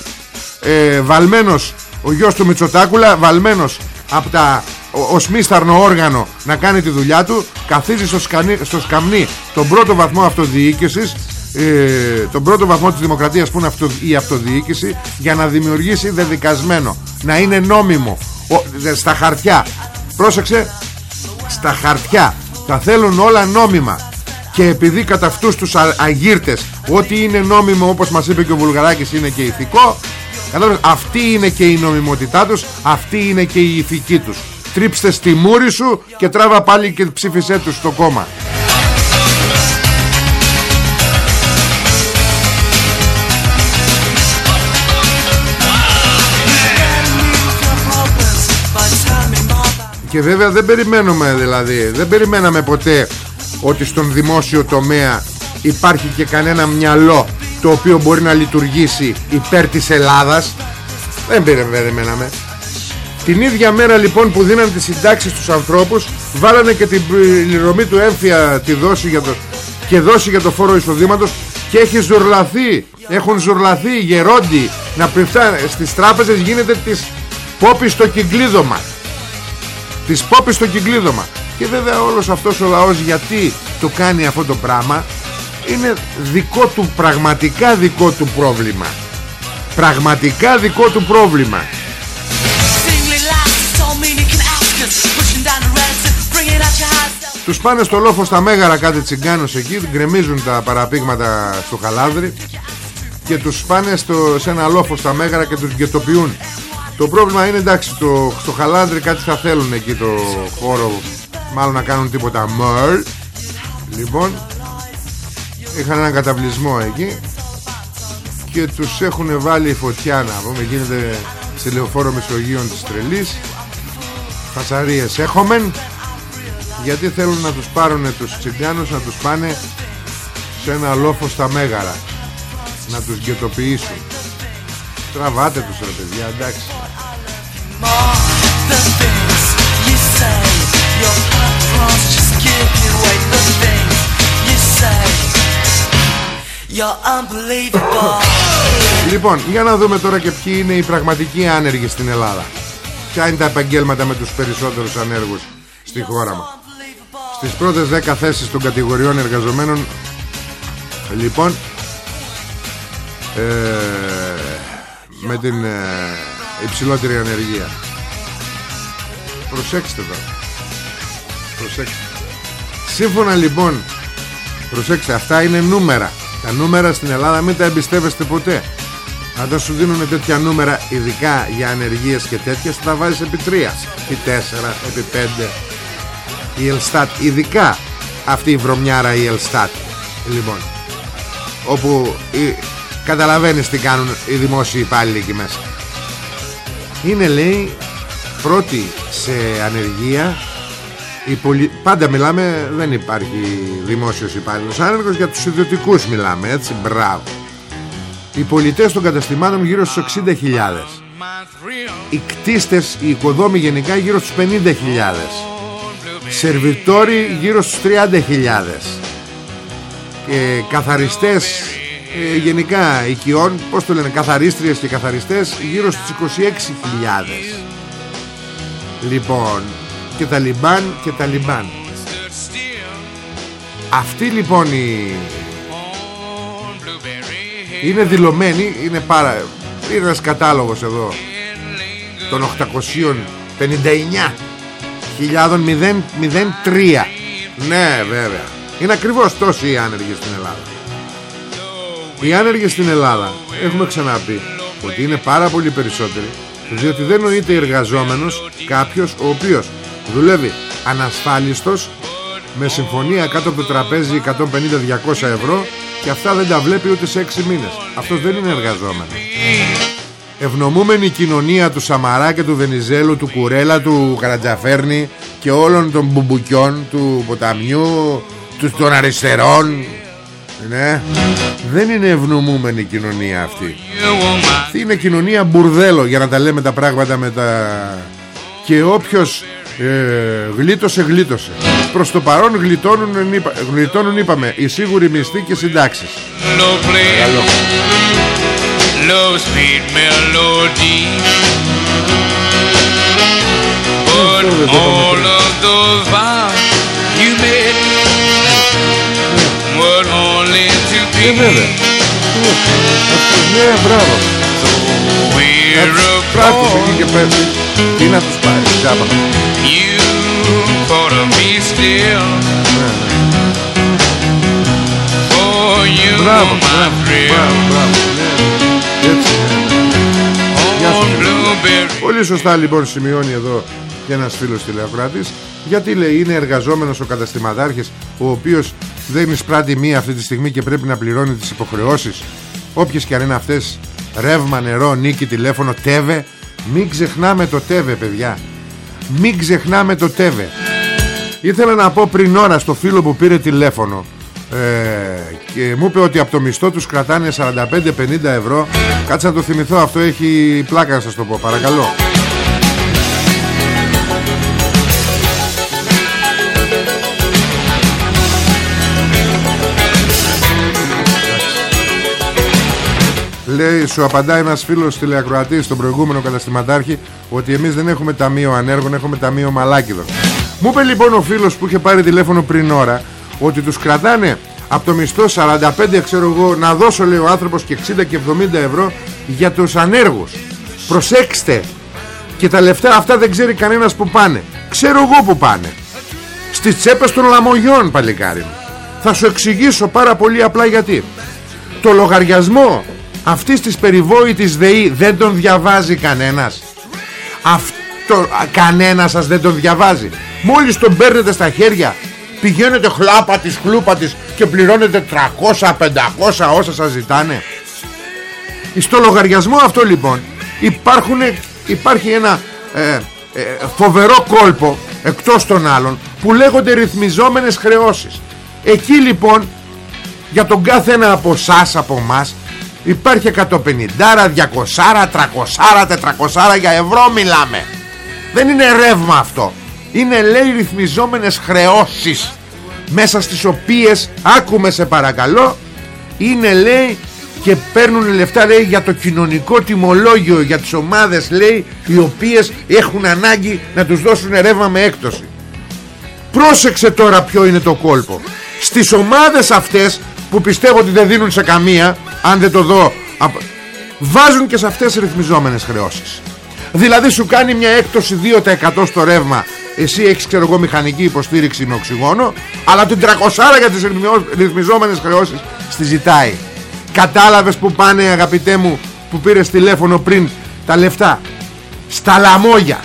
ε, Βαλμένος Ο γιος του Μιτσοτάκουλα Βαλμένος από τα ως μίσταρνο όργανο να κάνει τη δουλειά του καθίζει στο, σκανί, στο σκαμνί τον πρώτο βαθμό αυτοδιοίκησης ε, τον πρώτο βαθμό της δημοκρατίας που είναι αυτο, η αυτοδιοίκηση για να δημιουργήσει δεδικασμένο να είναι νόμιμο ο, στα χαρτιά. Πρόσεξε στα χαρτιά. Θα θέλουν όλα νόμιμα. Και επειδή κατά αυτούς τους αγύρτες ό,τι είναι νόμιμο όπως μας είπε και ο Βουλγαράκης είναι και ηθικό αυτή είναι και η νομιμότητά τους αυτή είναι και η ηθική τους. Τρίψτε στη μούρη σου και τράβα πάλι και ψήφισέ τους στο κόμμα. Και βέβαια δεν περιμένουμε δηλαδή Δεν περιμέναμε ποτέ Ότι στον δημόσιο τομέα Υπάρχει και κανένα μυαλό Το οποίο μπορεί να λειτουργήσει Υπέρ της Ελλάδας. Δεν περιμέναμε. Την ίδια μέρα λοιπόν που δίναν τις συντάξεις στους ανθρώπους Βάλανε και την πληρωμή του έμφυα τη δόση για το, Και δόση για το φόρο εισοδήματος Και έχει ζουρλαθεί Έχουν ζουρλαθεί οι γερόντιοι Να πεφτάνε στις τράπεζες γίνεται της πόπης στο κυκλίδωμα. Της πόπης στο κυκλίδωμα. Και βέβαια όλος αυτός ο λαός γιατί το κάνει αυτό το πράγμα Είναι δικό του πραγματικά δικό του πρόβλημα. Πραγματικά δικό του πρόβλημα. Τους πάνε στο λόφο στα Μέγαρα κάτι τσιγκάνους εκεί Γκρεμίζουν τα παραπήγματα στο χαλάδρι Και τους πάνε στο, σε ένα λόφο στα Μέγαρα και τους γκαιτοποιούν Το πρόβλημα είναι εντάξει το, Στο χαλάδρι κάτι θα θέλουν εκεί το χώρο Μάλλον να κάνουν τίποτα. Μόλ Λοιπόν Είχαν έναν καταβλισμό εκεί Και τους έχουν βάλει φωτιά να πούμε Γίνεται σε λεωφόρο Μεσογείων της Τρελής. Φασαρίες έχομεν γιατί θέλουν να τους πάρουν τους τσιγκάνους να τους πάνε σε ένα λόφο στα Μέγαρα να τους γετοποιήσουν. Τραβάτε τους ρε παιδιά εντάξει Λοιπόν, για να δούμε τώρα και ποιοι είναι οι πραγματικοί άνεργοι στην Ελλάδα. Ποια είναι τα επαγγέλματα με τους περισσότερους ανέργους στη χώρα μας. Στις πρώτες 10 θέσεις των κατηγοριών εργαζομένων λοιπόν ε, με την ε, υψηλότερη ανεργία. Προσέξτε εδώ προσέξτε. Σύμφωνα λοιπόν προσέξτε αυτά είναι νούμερα τα νούμερα στην Ελλάδα μην τα εμπιστεύεστε ποτέ. Αν δεν σου δίνουν τέτοια νούμερα ειδικά για ανεργίες και τέτοιες θα τα βάζεις επί 3 επί 4 επί 5 η Ελστάτ ειδικά αυτή η βρωμιάρα η Ελστάτ. Λοιπόν όπου η, καταλαβαίνεις τι κάνουν οι δημόσιοι υπάλληλοι εκεί μέσα. Είναι λέει πρώτη σε ανεργία πολι... πάντα μιλάμε δεν υπάρχει δημόσιος υπάλληλος άνεργος για τους ιδιωτικούς μιλάμε έτσι μπράβο. Οι πολιτές των καταστημάτων γύρω στους 60.000 οι κτίστες οι οικοδόμοι γενικά γύρω στους 50.000 Σερβιτόροι γύρω στους 30.000 και καθαριστές ε, γενικά οικειών πως το λένε καθαρίστριες και καθαριστές γύρω στις 26.000 λοιπόν και τα λιμπάν και τα λιμπάν αυτή λοιπόν η είναι δηλωμένη είναι πάρα είναι ένας κατάλογος εδώ των 859.003 ναι βέβαια. Είναι ακριβώς τόσοι οι άνεργοι στην Ελλάδα. Οι άνεργοι στην Ελλάδα έχουμε ξαναπεί ότι είναι πάρα πολύ περισσότεροι διότι δεν νοείται εργαζόμενος κάποιος ο οποίος δουλεύει ανασφάλιστος με συμφωνία κάτω από το τραπέζι 150-200 ευρώ και αυτά δεν τα βλέπει ούτε σε 6 μήνες. Αυτός δεν είναι εργαζόμενος. Ευνομούμενη κοινωνία του Σαμαρά και του Βενιζέλου του Κουρέλα, του Καρατζαφέρνη και όλων των μπουμπουκιών του ποταμιού των αριστερών. Ναι. Δεν είναι ευνομούμενη η κοινωνία αυτή. Αυτή είναι κοινωνία μπουρδέλο Για να τα λέμε τα πράγματα με τα... Και όποιος ε, γλίτωσε γλίτωσε. Προς το παρόν γλιτώνουν, είπα, γλιτώνουν είπαμε Οι σίγουροι μισθοί και συντάξεις. Καλό. All of those vows you made. Ε, βέβαια. Ναι, μπράβο. Φράσκος εκεί και πέφτει. Τι να τους πάρεις, τζάμπα. Μπράβο, μπράβο, Έτσι, Πολύ σωστά λοιπόν σημειώνει εδώ και ένας φίλος τηλεοκράτης γιατί λέει είναι εργαζόμενος ο καταστηματάρχης ο οποίος δεν εισπράττει μία αυτή τη στιγμή και πρέπει να πληρώνει τις υποχρεώσεις. Όποιες και αν είναι αυτές ρεύμα, νερό, νίκη, τηλέφωνο, τέβε. Μην ξεχνάμε το τέβε παιδιά. Μην ξεχνάμε το τέβε. Ήθελα να πω πριν ώρα στο φίλο που πήρε τηλέφωνο. Ε, και μου είπε ότι από το μισθό τους κρατάνε 45-50 ευρώ. Κάτσε να το θυμηθώ αυτό έχει πλάκα να σας το πω. Παρακαλώ Λέει, σου απαντάει ένας φίλος τηλεακροατής στον προηγούμενο καταστηματάρχη ότι εμείς δεν έχουμε ταμείο ανέργων, έχουμε ταμείο μαλάκιδων. Μου είπε λοιπόν ο φίλος που είχε πάρει τηλέφωνο πριν ώρα ότι τους κρατάνε από το μισθό 45 ξέρω εγώ να δώσω λέει ο άνθρωπος και 60 και 70 ευρώ για τους ανέργους. Προσέξτε και τα λεφτά αυτά δεν ξέρει κανένας που πάνε. Ξέρω εγώ που πάνε. Στις τσέπες των λαμογιών παλικάρι μου. Θα σου εξηγήσω πάρα πολύ απλά γιατί. Το λογαριασμό αυτής της περιβόητης ΔΕΗ δεν τον διαβάζει κανένας. Αυτό κανένας σας δεν τον διαβάζει. Μόλις τον παίρνετε στα χέρια Πηγαίνετε χλάπα της χλούπα της Και πληρώνετε 300, 500 όσα σας ζητάνε. Στο λογαριασμό αυτό λοιπόν υπάρχουν, Υπάρχει ένα ε, ε, φοβερό κόλπο Εκτός των άλλων Που λέγονται ρυθμιζόμενες χρεώσεις. Εκεί λοιπόν για τον κάθε ένα από εσάς από εμάς Υπάρχει 150, 200, 300, 400 για ευρώ μιλάμε. Δεν είναι ρεύμα αυτό. Είναι λέει ρυθμιζόμενες χρεώσεις μέσα στις οποίες άκουμε σε παρακαλώ είναι λέει και παίρνουν λεφτά λέει για το κοινωνικό τιμολόγιο για τις ομάδες λέει οι οποίες έχουν ανάγκη να τους δώσουν ρεύμα με έκπτωση πρόσεξε τώρα ποιο είναι το κόλπο στις ομάδες αυτές που πιστεύω ότι δεν δίνουν σε καμία αν δεν το δω βάζουν και σε αυτές ρυθμιζόμενες χρεώσεις. Δηλαδή σου κάνει μια έκπτωση 2% στο ρεύμα. Εσύ έχεις ξέρω εγώ μηχανική υποστήριξη με οξυγόνο αλλά την 300 για τις ρυθμιζόμενες χρεώσεις στη ζητάει. Κατάλαβες που πάνε αγαπητέ μου που πήρες τηλέφωνο πριν τα λεφτά; Στα λαμόγια.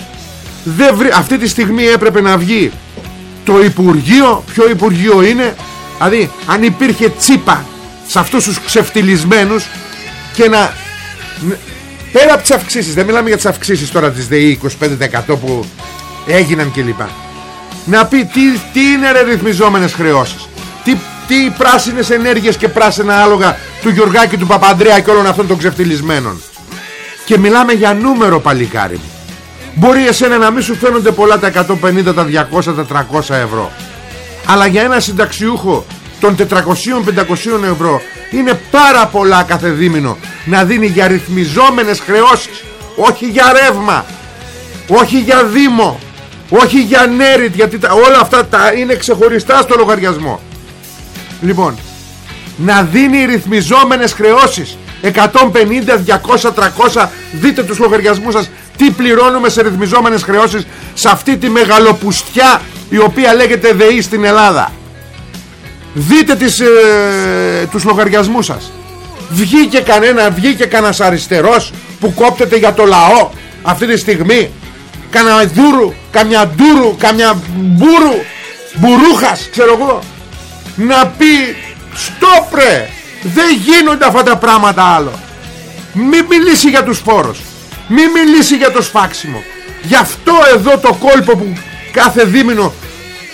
Δεν αυτή τη στιγμή έπρεπε να βγει το Υπουργείο. Ποιο Υπουργείο είναι; Δηλαδή αν υπήρχε τσίπα σε αυτούς τους ξεφτυλισμένους και να πέρα από τις αυξήσεις δεν μιλάμε για τις αυξήσεις τώρα της ΔΕΗ 25% που έγιναν κλπ. Να πει τι, τι είναι ρε ρυθμιζόμενες χρεώσεις. Τι, τι πράσινες ενέργειες και πράσινα άλογα του Γιωργάκη του Παπανδρέα και όλων αυτών των ξεφτυλισμένων. Και μιλάμε για νούμερο παλικάρι μπορεί εσένα να μην σου φαίνονται πολλά τα 150, τα 200, τα 300 ευρώ αλλά για ένα συνταξιούχο των 400-500 ευρώ είναι πάρα πολλά κάθε δίμηνο να δίνει για ρυθμιζόμενες χρεώσεις όχι για ρεύμα όχι για δήμο όχι για νέριτ γιατί τα, όλα αυτά τα είναι ξεχωριστά στο λογαριασμό. Λοιπόν να δίνει ρυθμιζόμενες χρεώσεις 150, 200, 300 δείτε τους λογαριασμούς σας τι πληρώνουμε σε ρυθμιζόμενες χρεώσεις σε αυτή τη μεγαλοπουστιά η οποία λέγεται ΔΕΗ στην Ελλάδα δείτε τις, ε, τους λογαριασμούς σας. Βγήκε κανένα βγήκε κανένας αριστερός που κόπτεται για το λαό αυτή τη στιγμή. Κανένα δούρου καμιά ντούρου καμιά μπούρου μπουρούχας ξέρω εγώ. Να πει στόπρε δεν γίνονται αυτά τα πράγματα άλλο. Μην μιλήσει για τους φόρους. Μην μιλήσει για το σφάξιμο. Γι' αυτό εδώ το κόλπο που κάθε δίμηνο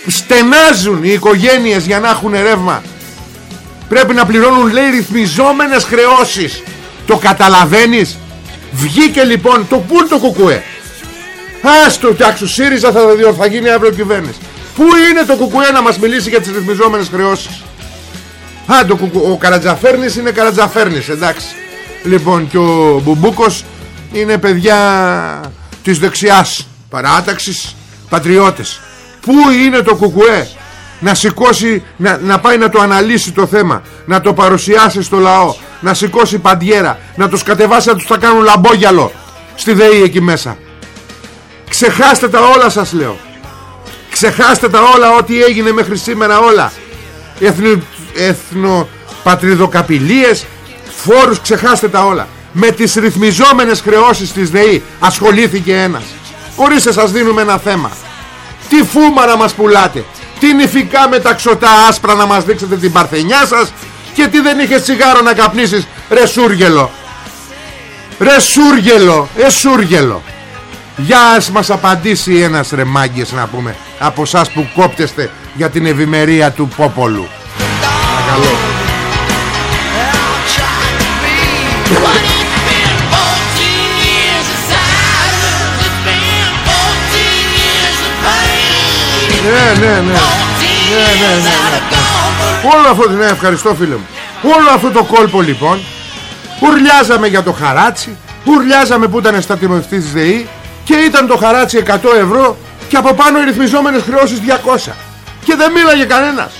στενάζουν οι οικογένειες για να έχουν ρεύμα πρέπει να πληρώνουν λέει ρυθμιζόμενες χρεώσεις. Το καταλαβαίνεις; Βγήκε λοιπόν το πουλ το κουκουέ. Άστο τάξου ΣΥΡΙΖΑ θα, θα γίνει αύριο κυβέρνηση. Πού είναι το κουκουέ να μας μιλήσει για τις ρυθμιζόμενες χρεώσεις; Α, το, ο Καρατζαφέρνης είναι Καρατζαφέρνης, εντάξει. Λοιπόν, και ο Μπουμπούκος είναι παιδιά της δεξιάς παράταξης, πατριώτες. Πού είναι το κουκουέ; Να σηκώσει, να, να πάει να το αναλύσει το θέμα, να το παρουσιάσει στο λαό, να σηκώσει παντιέρα, να τους κατεβάσει να τους τα κάνουν λαμπόγιαλο στη ΔΕΗ εκεί μέσα. Ξεχάστε τα όλα σας λέω. Ξεχάστε τα όλα ό,τι έγινε μέχρι σήμερα όλα. Εθνι, εθνοπατριδοκαπηλίες φόρους ξεχάστε τα όλα με τις ρυθμιζόμενες χρεώσεις της ΔΕΗ ασχολήθηκε ένας ορίστε σας δίνουμε ένα θέμα. Τι φούμαρα μας πουλάτε; Τι νηφικά με τα ξωτά άσπρα να μας δείξετε την παρθενιά σας; Και τι δεν είχε τσιγάρο να καπνίσεις; Ρε σούργελο. Ρε σούργελο ε σούργελο. Για ας μας απαντήσει ένας ρε μάγκες να πούμε από σας που κόπτεστε για την ευημερία του πόπολου. Παρακαλώ. Ναι, ναι, ναι. Ναι, ναι, ναι, ναι. Όλο αυτό, ναι, ευχαριστώ φίλε μου. Όλο αυτό το κόλπο λοιπόν, ουρλιάζαμε για το χαράτσι, ουρλιάζαμε που ήταν στα τιμωθητή της ΔΕΗ και ήταν το χαράτσι 100 ευρώ και από πάνω οι ρυθμιζόμενες χρεώσεις 200. Και δεν μίλαγε κανένας.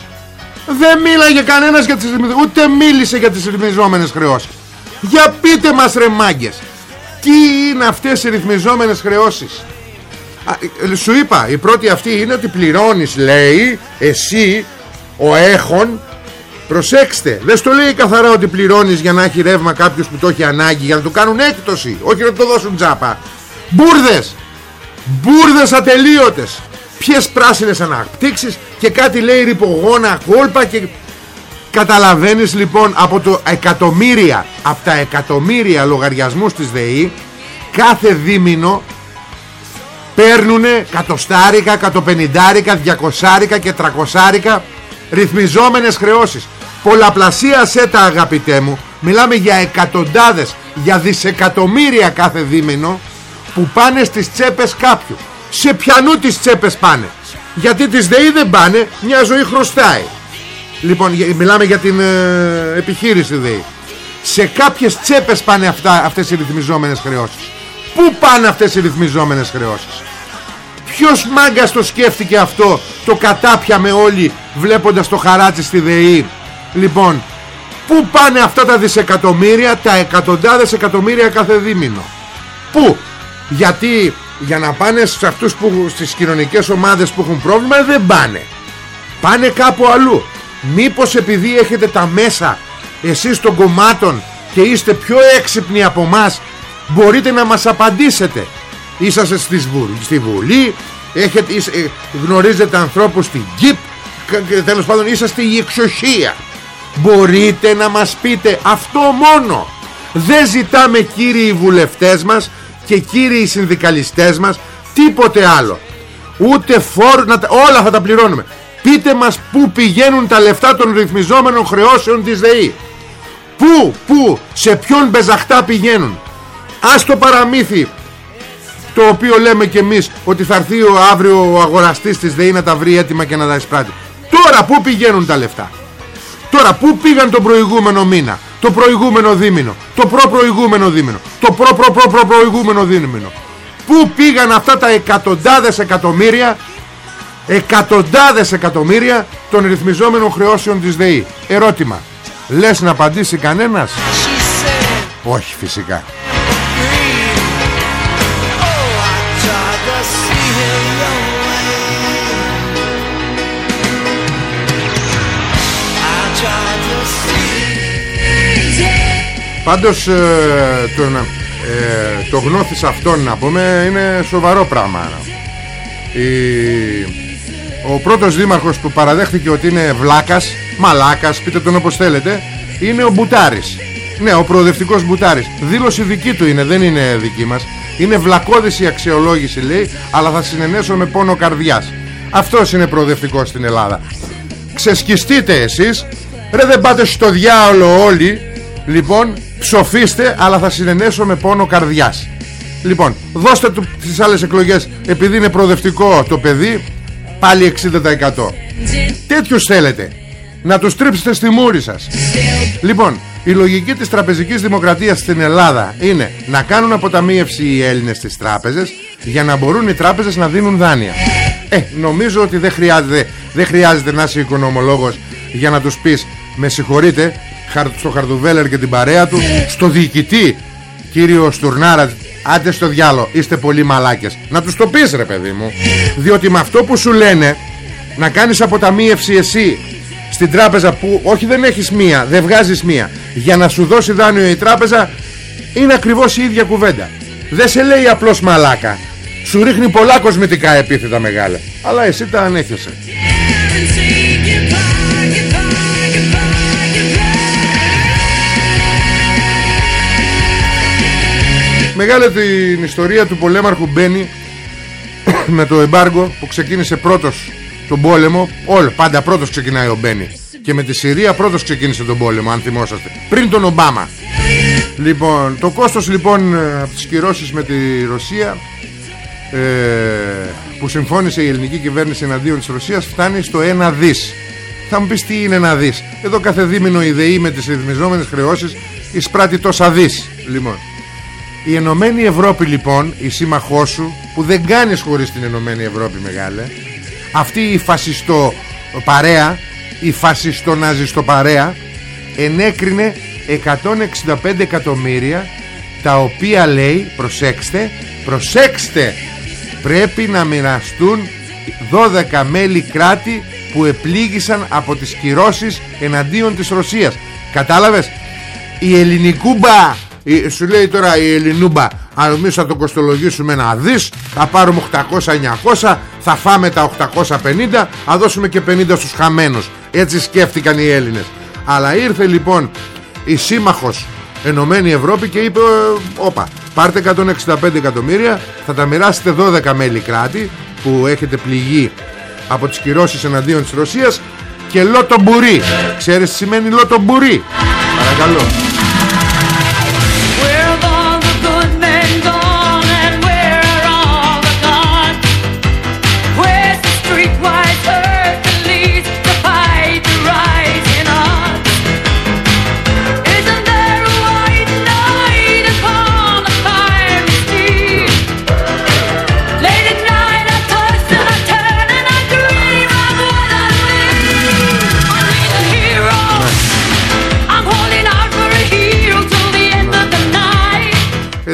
Δεν μίλαγε κανένας για τις ούτε μίλησε για τις ρυθμιζόμενες χρεώσεις. Για πείτε μας ρε μάγκες, τι είναι αυτές οι ρυθμιζόμενες χρεώσεις; Ε, σου είπα, η πρώτη αυτή είναι ότι πληρώνεις, λέει, εσύ, ο έχων, προσέξτε, δεν στο λέει καθαρά ότι πληρώνεις για να έχει ρεύμα κάποιος που το έχει ανάγκη, για να του κάνουν έκπτωση, όχι να το δώσουν τζάπα. Μπούρδες, μπούρδες ατελείωτες! Ποιες πράσινες αναπτύξεις και κάτι λέει ρηπογόνα κόλπα και καταλαβαίνεις λοιπόν από το εκατομμύρια από τα εκατομμύρια λογαριασμούς της ΔΕΗ κάθε δίμηνο παίρνουνε κατοστάρικα, κατοπενιντάρικα, διακοσάρικα και τρακοσάρικα ρυθμιζόμενες χρεώσεις. Πολλαπλασίασέ τα αγαπητέ μου. Μιλάμε για εκατοντάδες για δισεκατομμύρια κάθε δίμηνο που πάνε στις τσέπες κάποιου. Σε πιανού τις τσέπες πάνε; Γιατί τις ΔΕΗ δεν πάνε μια ζωή χρωστάει. Λοιπόν μιλάμε για την ε, επιχείρηση ΔΕΗ σε κάποιες τσέπες πάνε αυτά, αυτές οι ρυθμιζόμενες χρεώσεις. Πού πάνε αυτές οι ρυθμιζόμενες χρεώσεις; Ποιος μάγκας το σκέφτηκε αυτό το κατάπιαμε όλοι βλέποντας το χαράτσι στη ΔΕΗ; Λοιπόν πού πάνε αυτά τα δισεκατομμύρια τα εκατοντάδες εκατομμύρια κάθε δίμηνο; Πού; Γιατί για να πάνε σε αυτούς που, στις κοινωνικές ομάδες που έχουν πρόβλημα δεν πάνε. Πάνε κάπου αλλού. Μήπως επειδή έχετε τα μέσα εσείς των κομμάτων και είστε πιο έξυπνοι από μας μπορείτε να μας απαντήσετε είσαστε στη Βουλή έχετε, ε, γνωρίζετε ανθρώπους στην ΚΙΠ τέλος πάντων είσαστε η εξουσία μπορείτε να μας πείτε αυτό μόνο. Δεν ζητάμε κύριοι οι βουλευτές μας και κύριοι συνδικαλιστές μας τίποτε άλλο. Ούτε φόρ να, όλα θα τα πληρώνουμε. Πείτε μας πού πηγαίνουν τα λεφτά των ρυθμιζόμενων χρεώσεων της ΔΕΗ. Πού, πού, σε ποιον μπεζαχτά πηγαίνουν. Ας το παραμύθι το οποίο λέμε και εμείς ότι θα έρθει ο αύριο ο αγοραστής της ΔΕΗ να τα βρει έτοιμα και να τα εισπράττει. Τώρα πού πηγαίνουν τα λεφτά; Τώρα πού πήγαν τον προηγούμενο μήνα Το προηγούμενο δίμηνο Το προ-προηγούμενο δίμηνο Το προ-προ-προ-προηγούμενο δίμηνο; Πού πήγαν αυτά τα εκατοντάδες εκατομμύρια Εκατοντάδες εκατομμύρια Των ρυθμιζόμενων χρεώσεων της ΔΕΗ; Ερώτημα. Λες να απαντήσει κανένας; Όχι φυσικά Πάντως ε, το, ε, το γνώθις αυτόν να πούμε είναι σοβαρό πράγμα. Η, Ο πρώτος δήμαρχος που παραδέχθηκε ότι είναι βλάκας Μαλάκας, πείτε τον όπως θέλετε Είναι ο Μπουτάρης. Ναι, ο προοδευτικός Μπουτάρης. Δήλωση δική του είναι, δεν είναι δική μας. Είναι βλακώδης η αξιολόγηση λέει Αλλά θα συνενέσω με πόνο καρδιάς. Αυτός είναι προοδευτικός στην Ελλάδα. Ξεσκιστείτε εσείς. Ρε δεν πάτε στο διάολο όλοι Λοιπόν ψοφίστε αλλά θα συνενέσω με πόνο καρδιάς. Λοιπόν δώστε του τις άλλες εκλογές Επειδή είναι προοδευτικό το παιδί Πάλι 60% Τέτοιους θέλετε. Να τους τρίψετε στη μούρη σας. Λοιπόν η λογική της τραπεζικής δημοκρατίας στην Ελλάδα Είναι να κάνουν αποταμίευση οι Έλληνες στις τράπεζες Για να μπορούν οι τράπεζες να δίνουν δάνεια. Ε νομίζω ότι δεν χρειάζεται, δεν χρειάζεται να είσαι οικονομολόγος Για να τους πεις με συγχωρείτε στο Χαρδουβέλερ και την παρέα του στο διοικητή κύριο Στουρνάρα. Άντε στο διάλο είστε πολύ μαλάκες. Να τους το πεις ρε παιδί μου. Διότι με αυτό που σου λένε να κάνεις αποταμίευση εσύ στην τράπεζα που όχι δεν έχεις μία δεν βγάζεις μία για να σου δώσει δάνειο η τράπεζα είναι ακριβώς η ίδια κουβέντα. Δεν σε λέει απλώς μαλάκα. Σου ρίχνει πολλά κοσμητικά επίθετα μεγάλα. Αλλά εσύ τα ανέχεσαι Μεγάλη την ιστορία του πολέμαρχου Μπένι *coughs* με το εμπάργο που ξεκίνησε πρώτος τον πόλεμο. Όλο πάντα πρώτος ξεκινάει ο Μπένι. Και με τη Συρία πρώτος ξεκίνησε τον πόλεμο Αν θυμόσαστε. Πριν τον Ομπάμα. Λοιπόν το κόστος λοιπόν από τις κυρώσεις με τη Ρωσία ε, Που συμφώνησε η ελληνική κυβέρνηση εναντίον της Ρωσίας Φτάνει στο 1 δις. Θα μου πεις τι είναι ένα δις. Εδώ κάθε δίμηνο η ΔΕΗ με τις ρυθμιζόμενες χρεώσεις Εισπράττει τόσα δις Λοιπόν η Ενωμένη Ευρώπη λοιπόν Η σύμμαχός σου Που δεν κάνεις χωρίς την Ενωμένη Ευρώπη μεγάλε Αυτή η φασιστο παρέα Η φασιστο ναζιστο παρέα Ενέκρινε 165 εκατομμύρια Τα οποία λέει Προσέξτε Προσέξτε Πρέπει να μοιραστούν 12 μέλη κράτη Που επλήγησαν από τις κυρώσεις Εναντίον της Ρωσίας. Κατάλαβες; Η ελληνικούμπα σου λέει τώρα η Ελληνούμπα αν εμείς θα το κοστολογήσουμε ένα δις θα πάρουμε 800-900 θα φάμε τα 850 θα δώσουμε και 50 στους χαμένους. Έτσι σκέφτηκαν οι Έλληνες. Αλλά ήρθε λοιπόν η σύμμαχος Ενωμένη Ευρώπη και είπε όπα πάρτε 165 εκατομμύρια θα τα μοιράσετε 12 μέλη κράτη που έχετε πληγεί από τις κυρώσεις εναντίον της Ρωσίας και λότο μπουρί ξέρεις τι σημαίνει λότο μπουρί; Παρακαλώ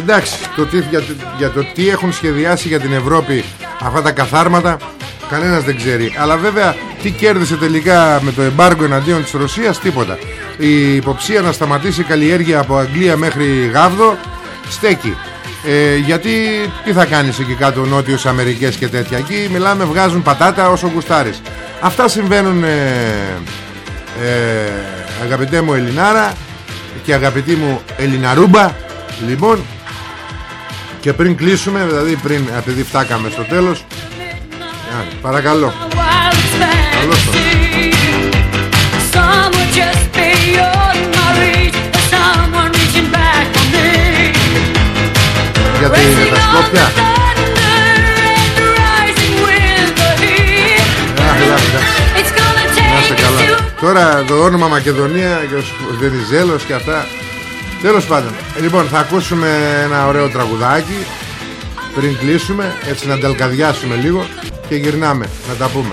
εντάξει το τι, για, για το τι έχουν σχεδιάσει για την Ευρώπη αυτά τα καθάρματα κανένας δεν ξέρει. Αλλά βέβαια τι κέρδισε τελικά με το εμπάργκο εναντίον της Ρωσίας τίποτα. Η υποψία να σταματήσει η καλλιέργεια από Αγγλία μέχρι Γάβδο στέκει. Ε, γιατί τι θα κάνεις εκεί κάτω Νότιος Αμερικές και τέτοια; Εκεί μιλάμε βγάζουν πατάτα όσο γουστάρεις. Αυτά συμβαίνουν ε, ε, αγαπητέ μου Ελληνάρα και αγαπητή μου Ελληναρούμπα. Λοιπόν και πριν κλείσουμε Δηλαδή πριν επειδή φτάκαμε στο τέλος Παρακαλώ. Καλώς το. Γιατί είναι τα σκόπια Τώρα το όνομα Μακεδονία και ο Βενιζέλος και αυτά Τέλος πάντων Λοιπόν θα ακούσουμε ένα ωραίο τραγουδάκι Πριν κλείσουμε Έτσι να τελκαδιάσουμε λίγο Και γυρνάμε να τα πούμε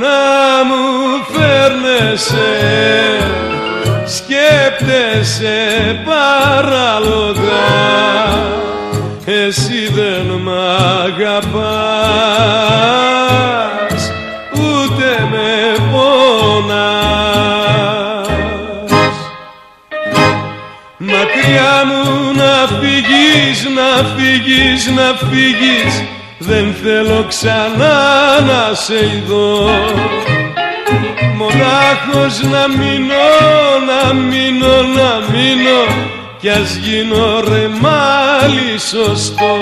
να μου φέρνεσαι σκέπτεσαι παράλογα. Εσύ δεν μ' αγαπάς ούτε με πονάς. Μακριά μου να φύγεις, να φύγεις, να φύγεις δεν θέλω ξανά να σε δω Μονάχος να μείνω, να μείνω, να μείνω Κι ας γίνω ρε σωστό.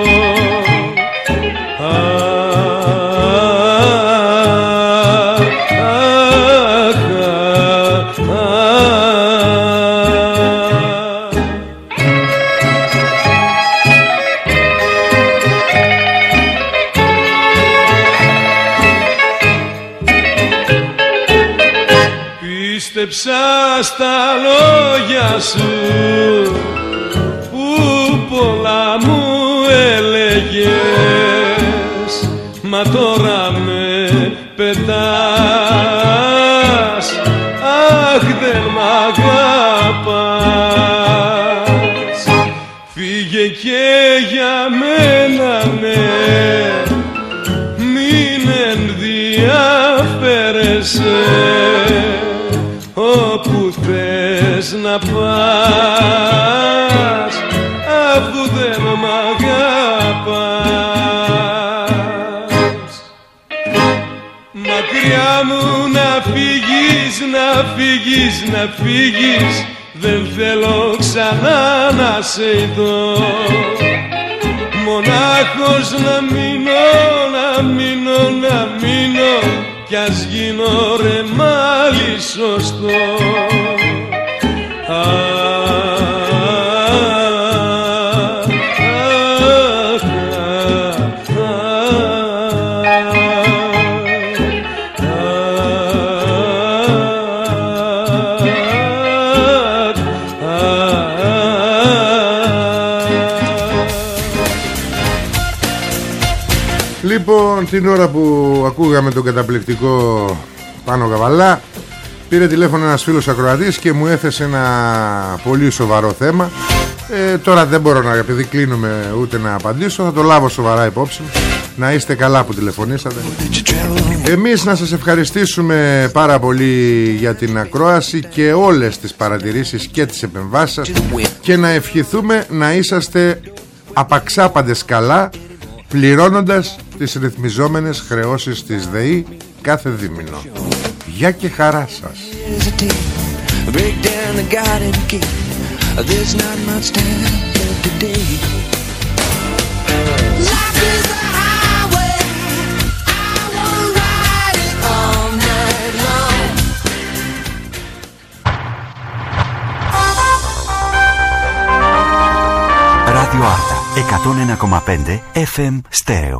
Έσκεψα στα λόγια σου που πολλά μου έλεγες. Μα τώρα αφού δεν μ' αγαπάς Μακριά μου να φύγεις, να φύγεις, να φύγεις δεν θέλω ξανά να σε δω Μονάχος να μείνω, να μείνω, να μείνω κι ας γίνω ρε μάλι σωστός την ώρα που ακούγαμε τον καταπληκτικό Πάνο Γαβαλά Πήρε τηλέφωνο ένας φίλος ακροατής και μου έθεσε ένα πολύ σοβαρό θέμα. Ε, Τώρα δεν μπορώ να, επειδή κλείνουμε ούτε να απαντήσω Θα το λάβω σοβαρά υπόψη. Να είστε καλά που τηλεφωνήσατε. Εμείς να σας ευχαριστήσουμε πάρα πολύ για την ακρόαση Και όλες τις παρατηρήσεις και τις επεμβάσεις σας. Και να ευχηθούμε να είσαστε απαξάπαντες καλά Πληρώνοντας τις ρυθμιζόμενες χρεώσεις της ΔΕΗ κάθε δίμηνο. Γεια και χαρά σας. Ράδιο Άρτα 101,5 FM Στέρεο